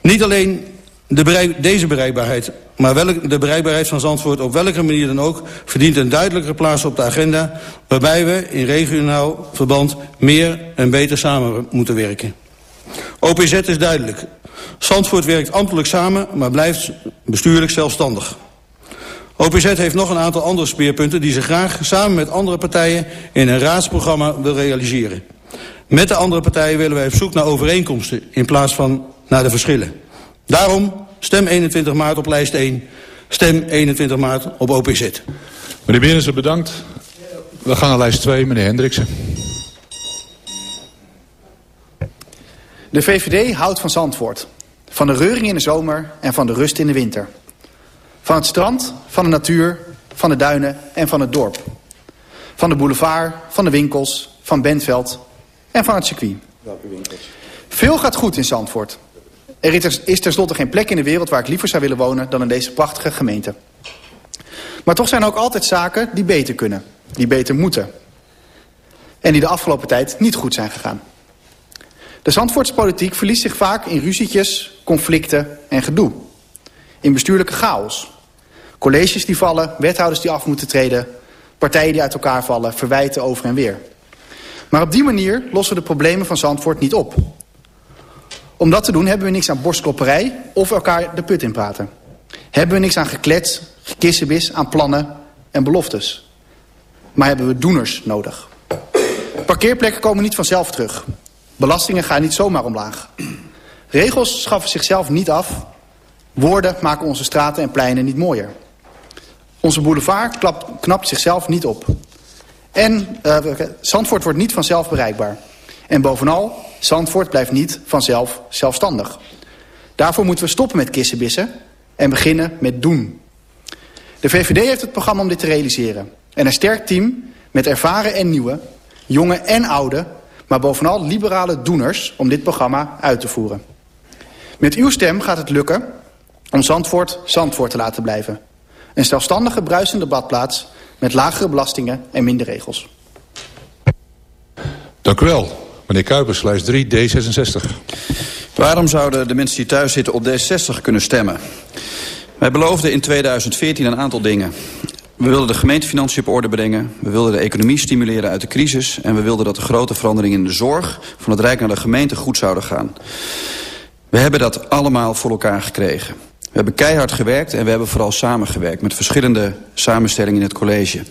Niet alleen de deze bereikbaarheid, maar welk, de bereikbaarheid van Zandvoort op welke manier dan ook... verdient een duidelijke plaats op de agenda... waarbij we in regionaal verband meer en beter samen moeten werken. OPZ is duidelijk. Zandvoort werkt ambtelijk samen, maar blijft bestuurlijk zelfstandig. OPZ heeft nog een aantal andere speerpunten... die ze graag samen met andere partijen in een raadsprogramma wil realiseren. Met de andere partijen willen wij op zoek naar overeenkomsten... in plaats van naar de verschillen. Daarom stem 21 maart op lijst 1. Stem 21 maart op OPZ. Meneer Binnensen, bedankt. We gaan naar lijst 2, meneer Hendriksen. De VVD houdt van Zandvoort. Van de reuring in de zomer en van de rust in de winter. Van het strand, van de natuur, van de duinen en van het dorp. Van de boulevard, van de winkels, van Bentveld en van het circuit. Welke winkels? Veel gaat goed in Zandvoort. Er is tenslotte geen plek in de wereld waar ik liever zou willen wonen dan in deze prachtige gemeente. Maar toch zijn er ook altijd zaken die beter kunnen, die beter moeten. En die de afgelopen tijd niet goed zijn gegaan. De Zandvoortspolitiek verliest zich vaak in ruzietjes, conflicten en gedoe. In bestuurlijke chaos. Colleges die vallen, wethouders die af moeten treden... partijen die uit elkaar vallen, verwijten over en weer. Maar op die manier lossen we de problemen van Zandvoort niet op. Om dat te doen hebben we niks aan borstklopperij of elkaar de put in praten. Hebben we niks aan geklets, gekissenbis, aan plannen en beloftes. Maar hebben we doeners nodig. Parkeerplekken komen niet vanzelf terug. Belastingen gaan niet zomaar omlaag. Regels schaffen zichzelf niet af. Woorden maken onze straten en pleinen niet mooier. Onze boulevard klapt, knapt zichzelf niet op. En uh, Zandvoort wordt niet vanzelf bereikbaar. En bovenal, Zandvoort blijft niet vanzelf zelfstandig. Daarvoor moeten we stoppen met kissenbissen en beginnen met doen. De VVD heeft het programma om dit te realiseren. En een sterk team met ervaren en nieuwe, jonge en oude maar bovenal liberale doeners om dit programma uit te voeren. Met uw stem gaat het lukken om Zandvoort Zandvoort te laten blijven. Een zelfstandige bruisende badplaats met lagere belastingen en minder regels. Dank u wel. Meneer Kuipers, lijst 3, D66. Waarom zouden de mensen die thuis zitten op D60 kunnen stemmen? Wij beloofden in 2014 een aantal dingen. We wilden de gemeentefinanciën op orde brengen. We wilden de economie stimuleren uit de crisis. En we wilden dat de grote veranderingen in de zorg van het Rijk naar de gemeente goed zouden gaan. We hebben dat allemaal voor elkaar gekregen. We hebben keihard gewerkt en we hebben vooral samengewerkt... met verschillende samenstellingen in het college.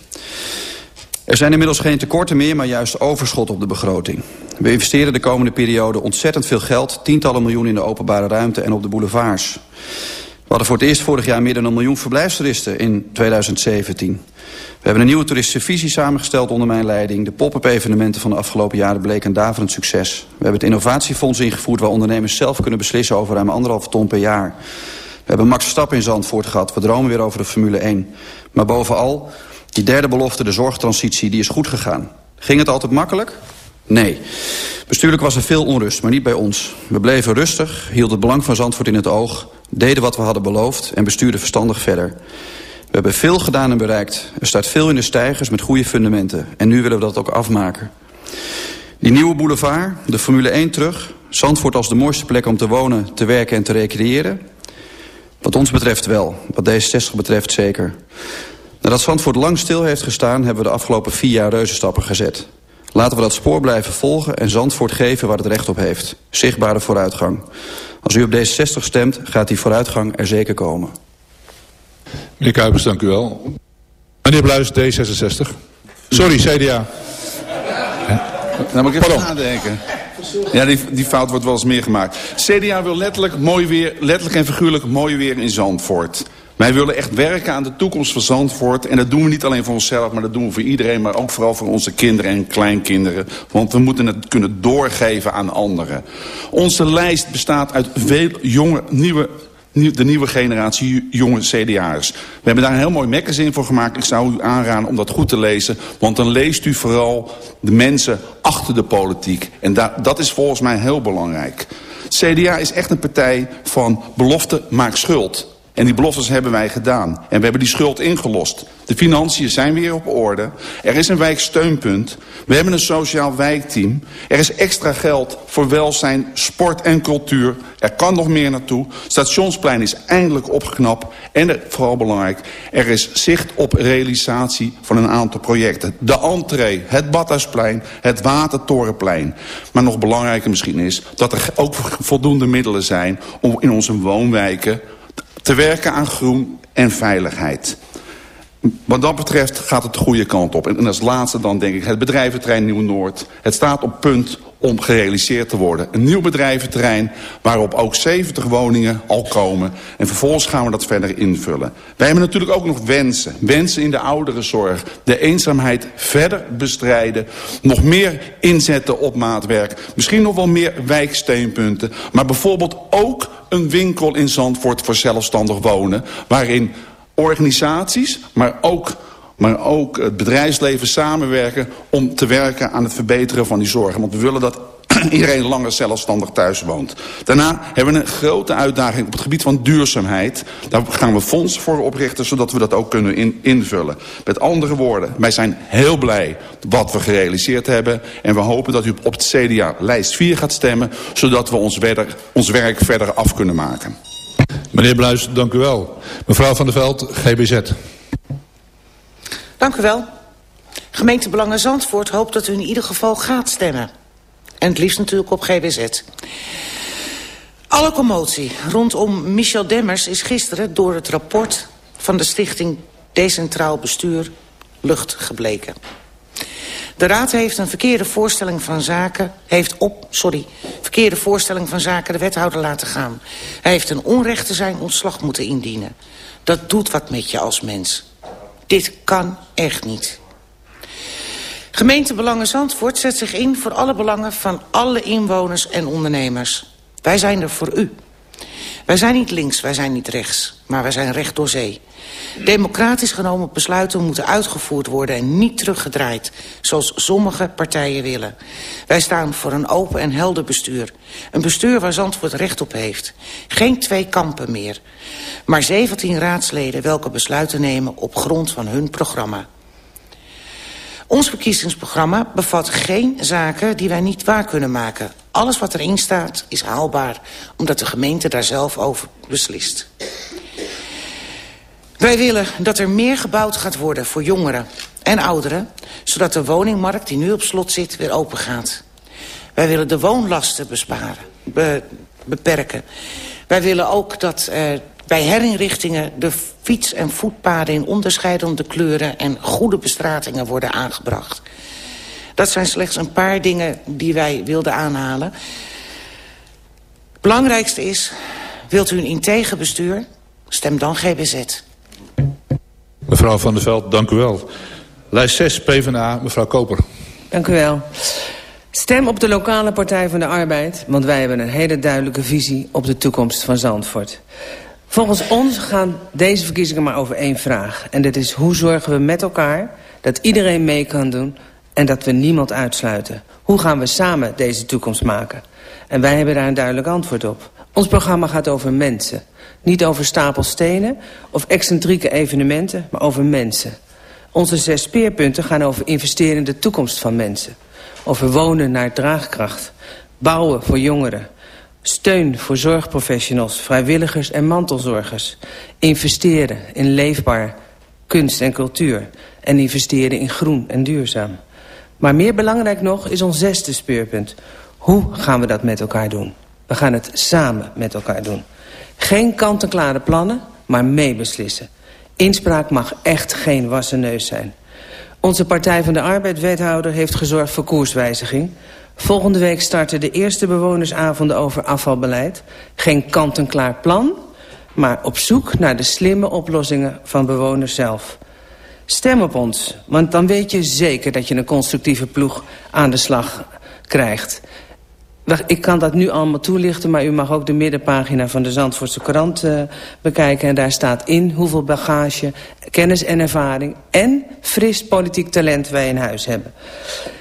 Er zijn inmiddels geen tekorten meer, maar juist overschot op de begroting. We investeren de komende periode ontzettend veel geld... tientallen miljoenen in de openbare ruimte en op de boulevards. We hadden voor het eerst vorig jaar meer dan een miljoen verblijfstoeristen in 2017. We hebben een nieuwe toeristische visie samengesteld onder mijn leiding. De pop-up evenementen van de afgelopen jaren bleken een daverend succes. We hebben het innovatiefonds ingevoerd waar ondernemers zelf kunnen beslissen over ruim anderhalf ton per jaar. We hebben Max Verstappen in Zandvoort gehad. We dromen weer over de Formule 1. Maar bovenal, die derde belofte, de zorgtransitie, die is goed gegaan. Ging het altijd makkelijk? Nee. Bestuurlijk was er veel onrust, maar niet bij ons. We bleven rustig, hielden het belang van Zandvoort in het oog... deden wat we hadden beloofd en bestuurden verstandig verder. We hebben veel gedaan en bereikt. Er staat veel in de stijgers met goede fundamenten. En nu willen we dat ook afmaken. Die nieuwe boulevard, de Formule 1 terug... Zandvoort als de mooiste plek om te wonen, te werken en te recreëren... Wat ons betreft wel, wat D66 betreft zeker. Nadat Zandvoort lang stil heeft gestaan... hebben we de afgelopen vier jaar reuzenstappen gezet... Laten we dat spoor blijven volgen en Zandvoort geven waar het recht op heeft. Zichtbare vooruitgang. Als u op D66 stemt, gaat die vooruitgang er zeker komen. Meneer Kuipers, dank u wel. Meneer Bluis, D66. Sorry, CDA. Nou moet ik even nadenken. Ja, die, fout wordt wel eens meer gemaakt. CDA wil letterlijk mooi weer, letterlijk en figuurlijk mooi weer in Zandvoort. Wij willen echt werken aan de toekomst van Zandvoort. En dat doen we niet alleen voor onszelf, maar dat doen we voor iedereen. Maar ook vooral voor onze kinderen en kleinkinderen. Want we moeten het kunnen doorgeven aan anderen. Onze lijst bestaat uit veel jonge, nieuwe de nieuwe generatie jonge CDA'ers. We hebben daar een heel mooi magazine voor gemaakt. Ik zou u aanraden om dat goed te lezen. Want dan leest u vooral de mensen achter de politiek. En dat is volgens mij heel belangrijk. CDA is echt een partij van belofte maak schuld. En die beloftes hebben wij gedaan. En we hebben die schuld ingelost. De financiën zijn weer op orde. Er is een wijksteunpunt. We hebben een sociaal wijkteam. Er is extra geld voor welzijn, sport en cultuur. Er kan nog meer naartoe. Stationsplein is eindelijk opgeknapt. En vooral belangrijk, er is zicht op realisatie van een aantal projecten. De entree, het Badhuisplein, het Watertorenplein. Maar nog belangrijker misschien is dat er ook voldoende middelen zijn... om in onze woonwijken te werken aan groen en veiligheid. Wat dat betreft gaat het de goede kant op. En als laatste dan denk ik het bedrijventerrein Nieuw-Noord. Het staat op punt om gerealiseerd te worden. Een nieuw bedrijventerrein waarop ook 70 woningen al komen. En vervolgens gaan we dat verder invullen. Wij hebben natuurlijk ook nog wensen. Wensen in de ouderenzorg. De eenzaamheid verder bestrijden. Nog meer inzetten op maatwerk. Misschien nog wel meer wijksteunpunten. Maar bijvoorbeeld ook een winkel in Zandvoort voor zelfstandig wonen. Waarin organisaties, maar ook, maar ook het bedrijfsleven samenwerken... om te werken aan het verbeteren van die zorgen. Want we willen dat iedereen langer zelfstandig thuis woont. Daarna hebben we een grote uitdaging op het gebied van duurzaamheid. Daar gaan we fondsen voor oprichten, zodat we dat ook kunnen in, invullen. Met andere woorden, wij zijn heel blij wat we gerealiseerd hebben. En we hopen dat u op het CDA lijst 4 gaat stemmen... zodat we ons, verder, ons werk verder af kunnen maken. Meneer Bluis, dank u wel. Mevrouw van der Veld, GBZ. Dank u wel. Gemeente Belangen Zandvoort hoopt dat u in ieder geval gaat stemmen. En het liefst natuurlijk op GBZ. Alle commotie rondom Michel Demmers is gisteren door het rapport van de stichting Decentraal Bestuur lucht gebleken. De Raad heeft een verkeerde voorstelling van zaken... heeft op, sorry, verkeerde voorstelling van zaken de wethouder laten gaan. Hij heeft een onrechte zijn ontslag moeten indienen. Dat doet wat met je als mens. Dit kan echt niet. Gemeente Belangen Zandvoort zet zich in voor alle belangen van alle inwoners en ondernemers. Wij zijn er voor u. Wij zijn niet links, wij zijn niet rechts, maar wij zijn recht door zee. Democratisch genomen besluiten moeten uitgevoerd worden en niet teruggedraaid, zoals sommige partijen willen. Wij staan voor een open en helder bestuur. Een bestuur waar Zandvoort recht op heeft. Geen twee kampen meer, maar 17 raadsleden welke besluiten nemen op grond van hun programma. Ons verkiezingsprogramma bevat geen zaken die wij niet waar kunnen maken. Alles wat erin staat is haalbaar, omdat de gemeente daar zelf over beslist. Wij willen dat er meer gebouwd gaat worden voor jongeren en ouderen... zodat de woningmarkt die nu op slot zit weer open gaat. Wij willen de woonlasten besparen, be, beperken. Wij willen ook dat uh, bij herinrichtingen de fiets- en voetpaden... in onderscheidende kleuren en goede bestratingen worden aangebracht. Dat zijn slechts een paar dingen die wij wilden aanhalen. Het belangrijkste is, wilt u een integer bestuur? Stem dan GBZ. Mevrouw Van der Veld, dank u wel. Lijst 6, PvdA, mevrouw Koper. Dank u wel. Stem op de lokale Partij van de Arbeid... want wij hebben een hele duidelijke visie op de toekomst van Zandvoort. Volgens ons gaan deze verkiezingen maar over één vraag. En dat is hoe zorgen we met elkaar dat iedereen mee kan doen... en dat we niemand uitsluiten. Hoe gaan we samen deze toekomst maken? En wij hebben daar een duidelijk antwoord op. Ons programma gaat over mensen. Niet over stapels stenen of excentrieke evenementen, maar over mensen. Onze zes speerpunten gaan over investeren in de toekomst van mensen. Over wonen naar draagkracht. Bouwen voor jongeren. Steun voor zorgprofessionals, vrijwilligers en mantelzorgers. Investeren in leefbaar kunst en cultuur. En investeren in groen en duurzaam. Maar meer belangrijk nog is ons zesde speerpunt. Hoe gaan we dat met elkaar doen? We gaan het samen met elkaar doen. Geen kant-en-klare plannen, maar meebeslissen. Inspraak mag echt geen wassen neus zijn. Onze Partij van de Arbeid-wethouder heeft gezorgd voor koerswijziging. Volgende week starten de eerste bewonersavonden over afvalbeleid. Geen kant-en-klaar plan, maar op zoek naar de slimme oplossingen van bewoners zelf. Stem op ons, want dan weet je zeker dat je een constructieve ploeg aan de slag krijgt. Ik kan dat nu allemaal toelichten, maar u mag ook de middenpagina van de Zandvoortse krant uh, bekijken. En daar staat in hoeveel bagage, kennis en ervaring en fris politiek talent wij in huis hebben.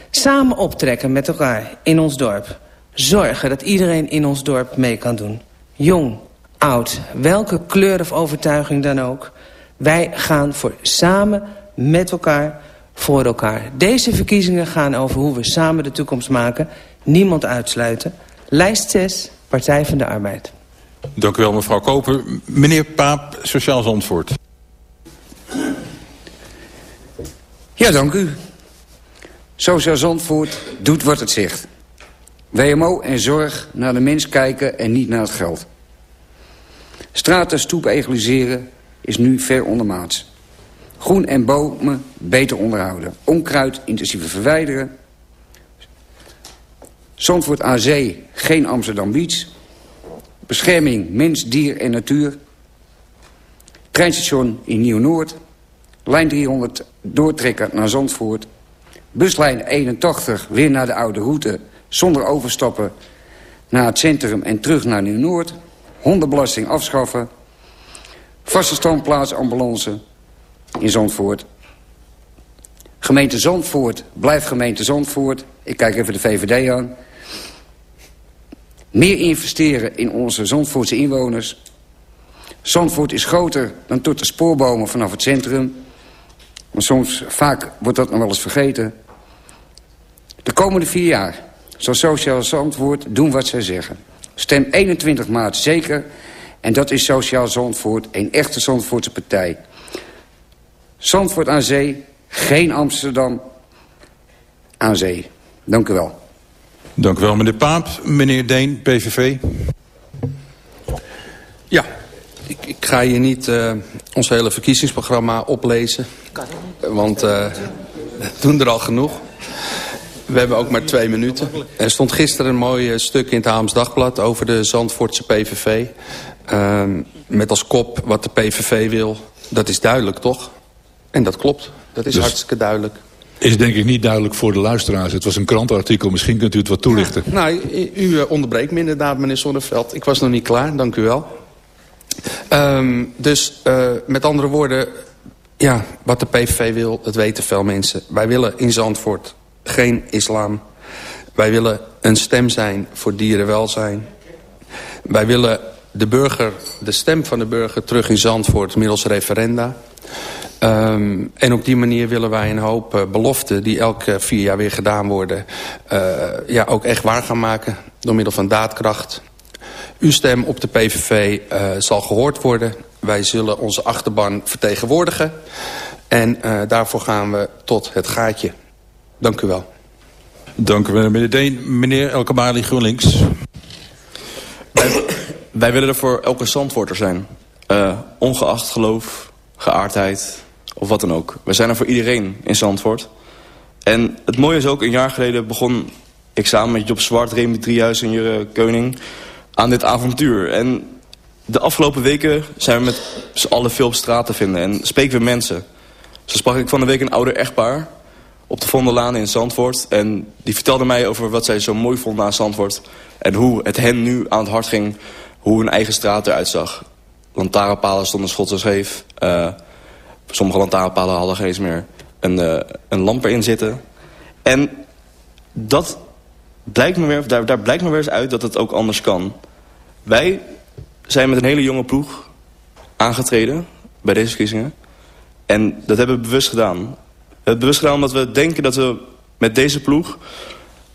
Samen optrekken met elkaar in ons dorp. zorgen dat iedereen in ons dorp mee kan doen. Jong, oud, welke kleur of overtuiging dan ook. Wij gaan voor samen met elkaar voor elkaar. Deze verkiezingen gaan over hoe we samen de toekomst maken. Niemand uitsluiten. Lijst 6, Partij van de Arbeid. Dank u wel, mevrouw Koper. Meneer Paap, Sociaal Zandvoort. Ja, dank u. Sociaal Zandvoort doet wat het zegt. WMO en zorg naar de mens kijken en niet naar het geld. Straten stoep egaliseren is nu ver ondermaats. Groen en bomen beter onderhouden. Onkruid intensiever verwijderen. Zandvoort aan zee, geen Amsterdam Beach. Bescherming mens, dier en natuur. Treinstation in Nieuw-Noord. Lijn 300 doortrekken naar Zandvoort. Buslijn 81 weer naar de oude route zonder overstappen naar het centrum en terug naar Nieuw-Noord. Hondenbelasting afschaffen. Vaste standplaats ambulance in Zandvoort. Gemeente Zandvoort blijft gemeente Zandvoort. Ik kijk even de VVD aan. Meer investeren in onze Zandvoortse inwoners. Zandvoort is groter dan tot de spoorbomen vanaf het centrum. Maar soms, vaak wordt dat nog wel eens vergeten. De komende vier jaar zal Sociaal Zandvoort doen wat zij zeggen. Stem 21 maart zeker. En dat is Sociaal Zandvoort, een echte Zandvoortse partij. Zandvoort aan zee, geen Amsterdam aan zee. Dank u wel. Dank u wel, meneer Paap. Meneer Deen, PVV. Ja, ik, ik ga hier niet uh, ons hele verkiezingsprogramma oplezen. Want uh, we doen er al genoeg. We hebben ook maar twee minuten. Er stond gisteren een mooi eh, stuk in het Haams Dagblad over de Zandvoortse PVV. Uh, met als kop wat de PVV wil. Dat is duidelijk, toch? En dat klopt. Dat is Dus- hartstikke duidelijk. Is denk ik niet duidelijk voor de luisteraars. Het was een krantenartikel, misschien kunt u het wat toelichten. Nou, u, u eh, onderbreekt me inderdaad, meneer Zonneveld. Ik was nog niet klaar, dank u wel. Ehm, dus eh, met andere woorden, ja, wat de PVV wil, dat weten veel mensen. Wij willen in Zandvoort geen islam. Wij willen een stem zijn voor dierenwelzijn. Wij willen de burger, de stem van de burger terug in Zandvoort middels referenda. Ehm, en op die manier willen wij een hoop eh, beloften die elke vier jaar weer gedaan worden... eh, ja, ook echt waar gaan maken door middel van daadkracht. Uw stem op de PVV eh, zal gehoord worden. Wij zullen onze achterban vertegenwoordigen. En daarvoor gaan we tot het gaatje. Dank u wel. Dank u wel, meneer Deen. Meneer Elkabali, GroenLinks. Wij willen er voor elke Zandvoorter zijn. Eh, ongeacht geloof, geaardheid of wat dan ook. We zijn er voor iedereen in Zandvoort. En het mooie is ook, een jaar geleden begon ik samen met Job Zwart, Remy Driehuis en Jure Keuning aan dit avontuur. En de afgelopen weken zijn we met z'n allen veel op straat te vinden en spreken we mensen. Zo sprak ik van de week een ouder echtpaar op de Vondellaan in Zandvoort. En die vertelde mij over wat zij zo mooi vonden aan Zandvoort. En hoe het hen nu aan het hart ging, hoe hun eigen straat eruit zag. Lantaarnpalen stonden schots en scheef. Eh, sommige lantaarnpalen hadden geen eens meer een, eh, een lamp erin zitten. En dat blijkt me weer, daar, daar blijkt me weer eens uit dat het ook anders kan. Wij zijn met een hele jonge ploeg aangetreden bij deze verkiezingen. En dat hebben we bewust gedaan. Het bewust gedaan omdat we denken dat we met deze ploeg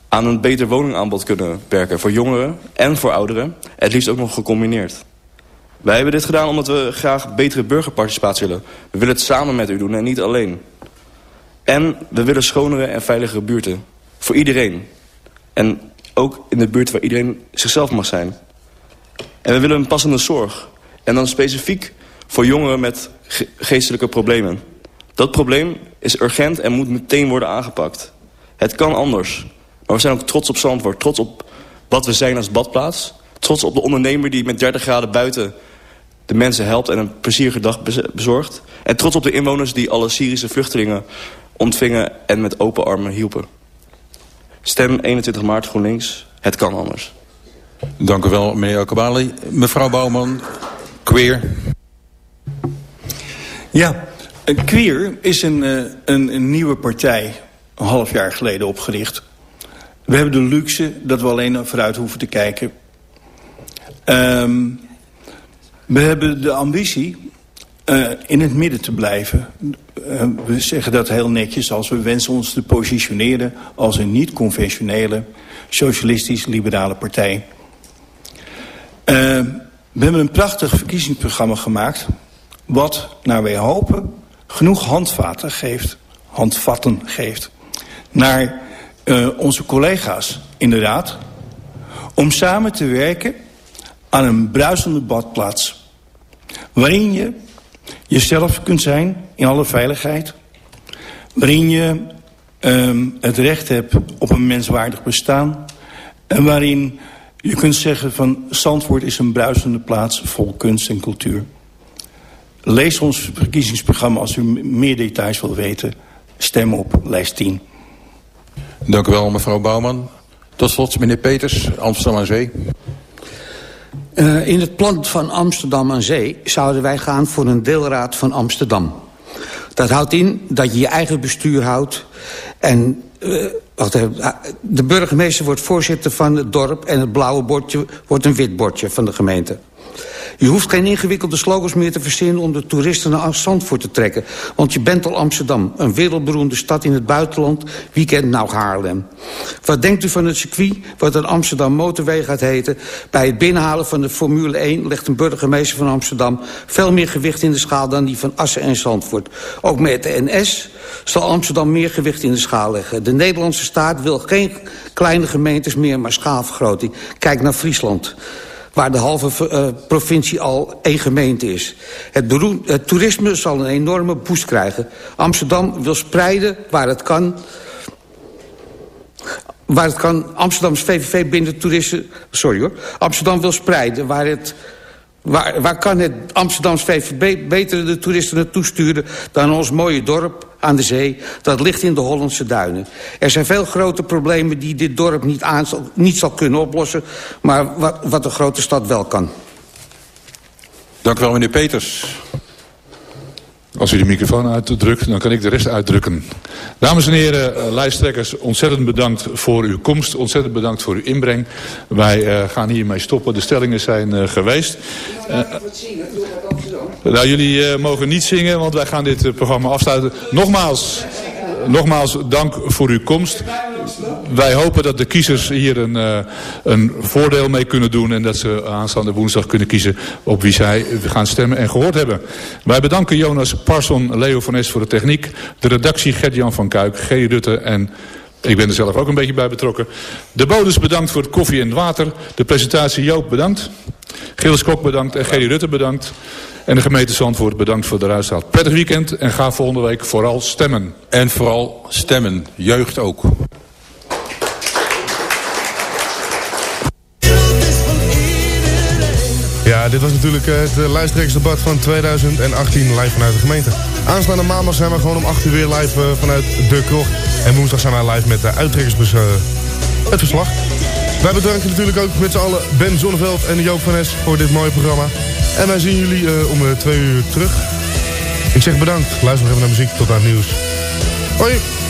aan een beter woningaanbod kunnen werken. Voor jongeren en voor ouderen. En het liefst ook nog gecombineerd. Wij hebben dit gedaan omdat we graag betere burgerparticipatie willen. We willen het samen met u doen en niet alleen. En we willen schonere en veiligere buurten. Voor iedereen. En ook in de buurt waar iedereen zichzelf mag zijn. En we willen een passende zorg. En dan specifiek voor jongeren met ge- geestelijke problemen. Dat probleem is urgent en moet meteen worden aangepakt. Het kan anders. Maar we zijn ook trots op Zandvoort. Trots op wat we zijn als badplaats. Trots op de ondernemer die met 30 graden buiten de mensen helpt en een plezierige dag bez- bezorgt. En trots op de inwoners die alle Syrische vluchtelingen ontvingen en met open armen hielpen. Stem 21 maart GroenLinks. Het kan anders. Dank u wel, meneer Elkabali. Mevrouw Bouwman, queer. Ja, een Queer is een, eh, een, een nieuwe partij, een half jaar geleden opgericht. we hebben de luxe dat we alleen vooruit hoeven te kijken. Um, we hebben de ambitie uh, in het midden te blijven. Uh, we zeggen dat heel netjes als we wensen ons te positioneren... als een niet-conventionele socialistisch-liberale partij. Uh, we hebben een prachtig verkiezingsprogramma gemaakt... wat, naar wij hopen, genoeg handvaten geeft, handvatten geeft... naar uh, onze collega's in de Raad... om samen te werken aan een bruisende badplaats... waarin je jezelf kunt zijn in alle veiligheid... waarin je um, het recht hebt op een menswaardig bestaan... en waarin je kunt zeggen van Zandvoort is een bruisende plaats vol kunst en cultuur. Lees ons verkiezingsprogramma als u meer details wil weten. Stem op lijst 10. Dank u wel, mevrouw Bouwman. Tot slot, meneer Peters, Amsterdam aan Zee. Uh, in het plan van Amsterdam aan Zee zouden wij gaan voor een deelraad van Amsterdam. Dat houdt in dat je je eigen bestuur houdt en uh, wacht even, de burgemeester wordt voorzitter van het dorp... en het blauwe bordje wordt een wit bordje van de gemeente. Je hoeft geen ingewikkelde slogans meer te verzinnen om de toeristen naar Zandvoort te trekken. Want je bent al Amsterdam, een wereldberoemde stad in het buitenland. Wie kent nou Haarlem? Wat denkt u van het circuit wat een Amsterdam Motorweg gaat heten? Bij het binnenhalen van de Formule 1 legt een burgemeester van Amsterdam... veel meer gewicht in de schaal dan die van Assen en Zandvoort. Ook met de NS zal Amsterdam meer gewicht in de schaal leggen. De Nederlandse staat wil geen kleine gemeentes meer, maar schaalvergroting. Kijk naar Friesland waar de halve uh, provincie al één gemeente is. Het toerisme zal een enorme boost krijgen. Amsterdam wil spreiden waar het kan waar het kan, Amsterdams VVV binnen toeristen... Sorry hoor. Amsterdam wil spreiden waar het... Waar, waar kan het Amsterdams VVB beter de toeristen naartoe sturen... dan ons mooie dorp aan de zee, dat ligt in de Hollandse duinen. Er zijn veel grote problemen die dit dorp niet, aan, niet zal kunnen oplossen... maar wat, wat een grote stad wel kan. Dank u wel, meneer Peters. Als u de microfoon uitdrukt, dan kan ik de rest uitdrukken. Dames en heren, uh, lijsttrekkers, ontzettend bedankt voor uw komst. Ontzettend bedankt voor uw inbreng. Wij uh, gaan hiermee stoppen. De stellingen zijn uh, geweest. nou, jullie mogen niet zingen, want wij gaan dit programma afsluiten. Nogmaals, nogmaals dank voor uw komst. Wij hopen dat de kiezers hier een, uh, een voordeel mee kunnen doen... en dat ze aanstaande woensdag kunnen kiezen op wie zij gaan stemmen en gehoord hebben. Wij bedanken Jonas Parson, Leo van Es voor de techniek... de redactie Gert-Jan van Kuik, G. Rutte en... Ik ben er zelf ook een beetje bij betrokken. De bodus bedankt voor het koffie en het water. De presentatie Joop bedankt. Gilles Kok bedankt en Gerry Rutte bedankt. En de gemeente Zandvoort bedankt voor de ruistaal. Prettig weekend en ga volgende week vooral stemmen. En vooral stemmen. Jeugd ook. Ja, dit was natuurlijk het uh, lijsttrekkersdebat van 2018 live vanuit de gemeente. Aanstaande maandag zijn we gewoon om 8 uur weer live uh, vanuit De Krocht. En woensdag zijn wij live met de uittrekkersbus uh, het verslag. Wij bedanken natuurlijk ook met z'n allen Ben Zonneveld en Joop van Es voor dit mooie programma. En wij zien jullie uh, om uh, twee uur terug. Ik zeg bedankt. Luister nog even naar muziek tot aan het nieuws. Hoi!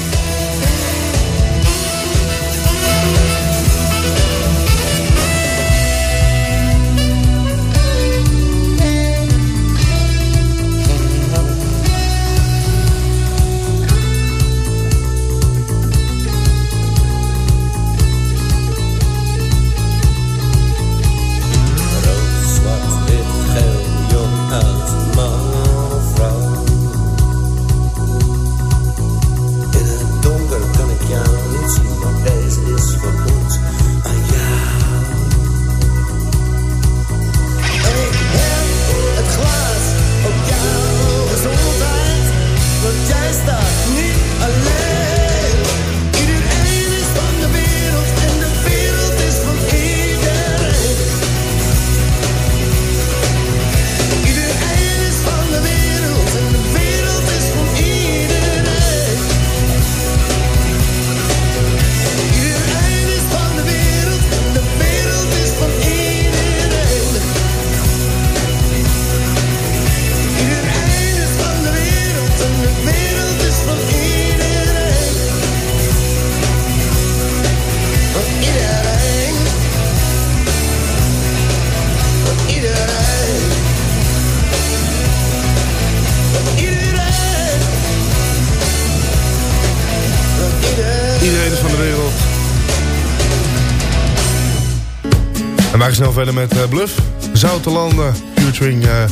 verder met uh, Bluff, Zoutelanden, featuring uh,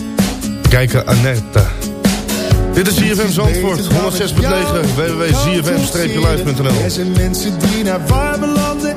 Kijker Annette. Dit is ZFM Zandvoort, 106.9, www.zfm-live.nl Er zijn mensen die naar warme landen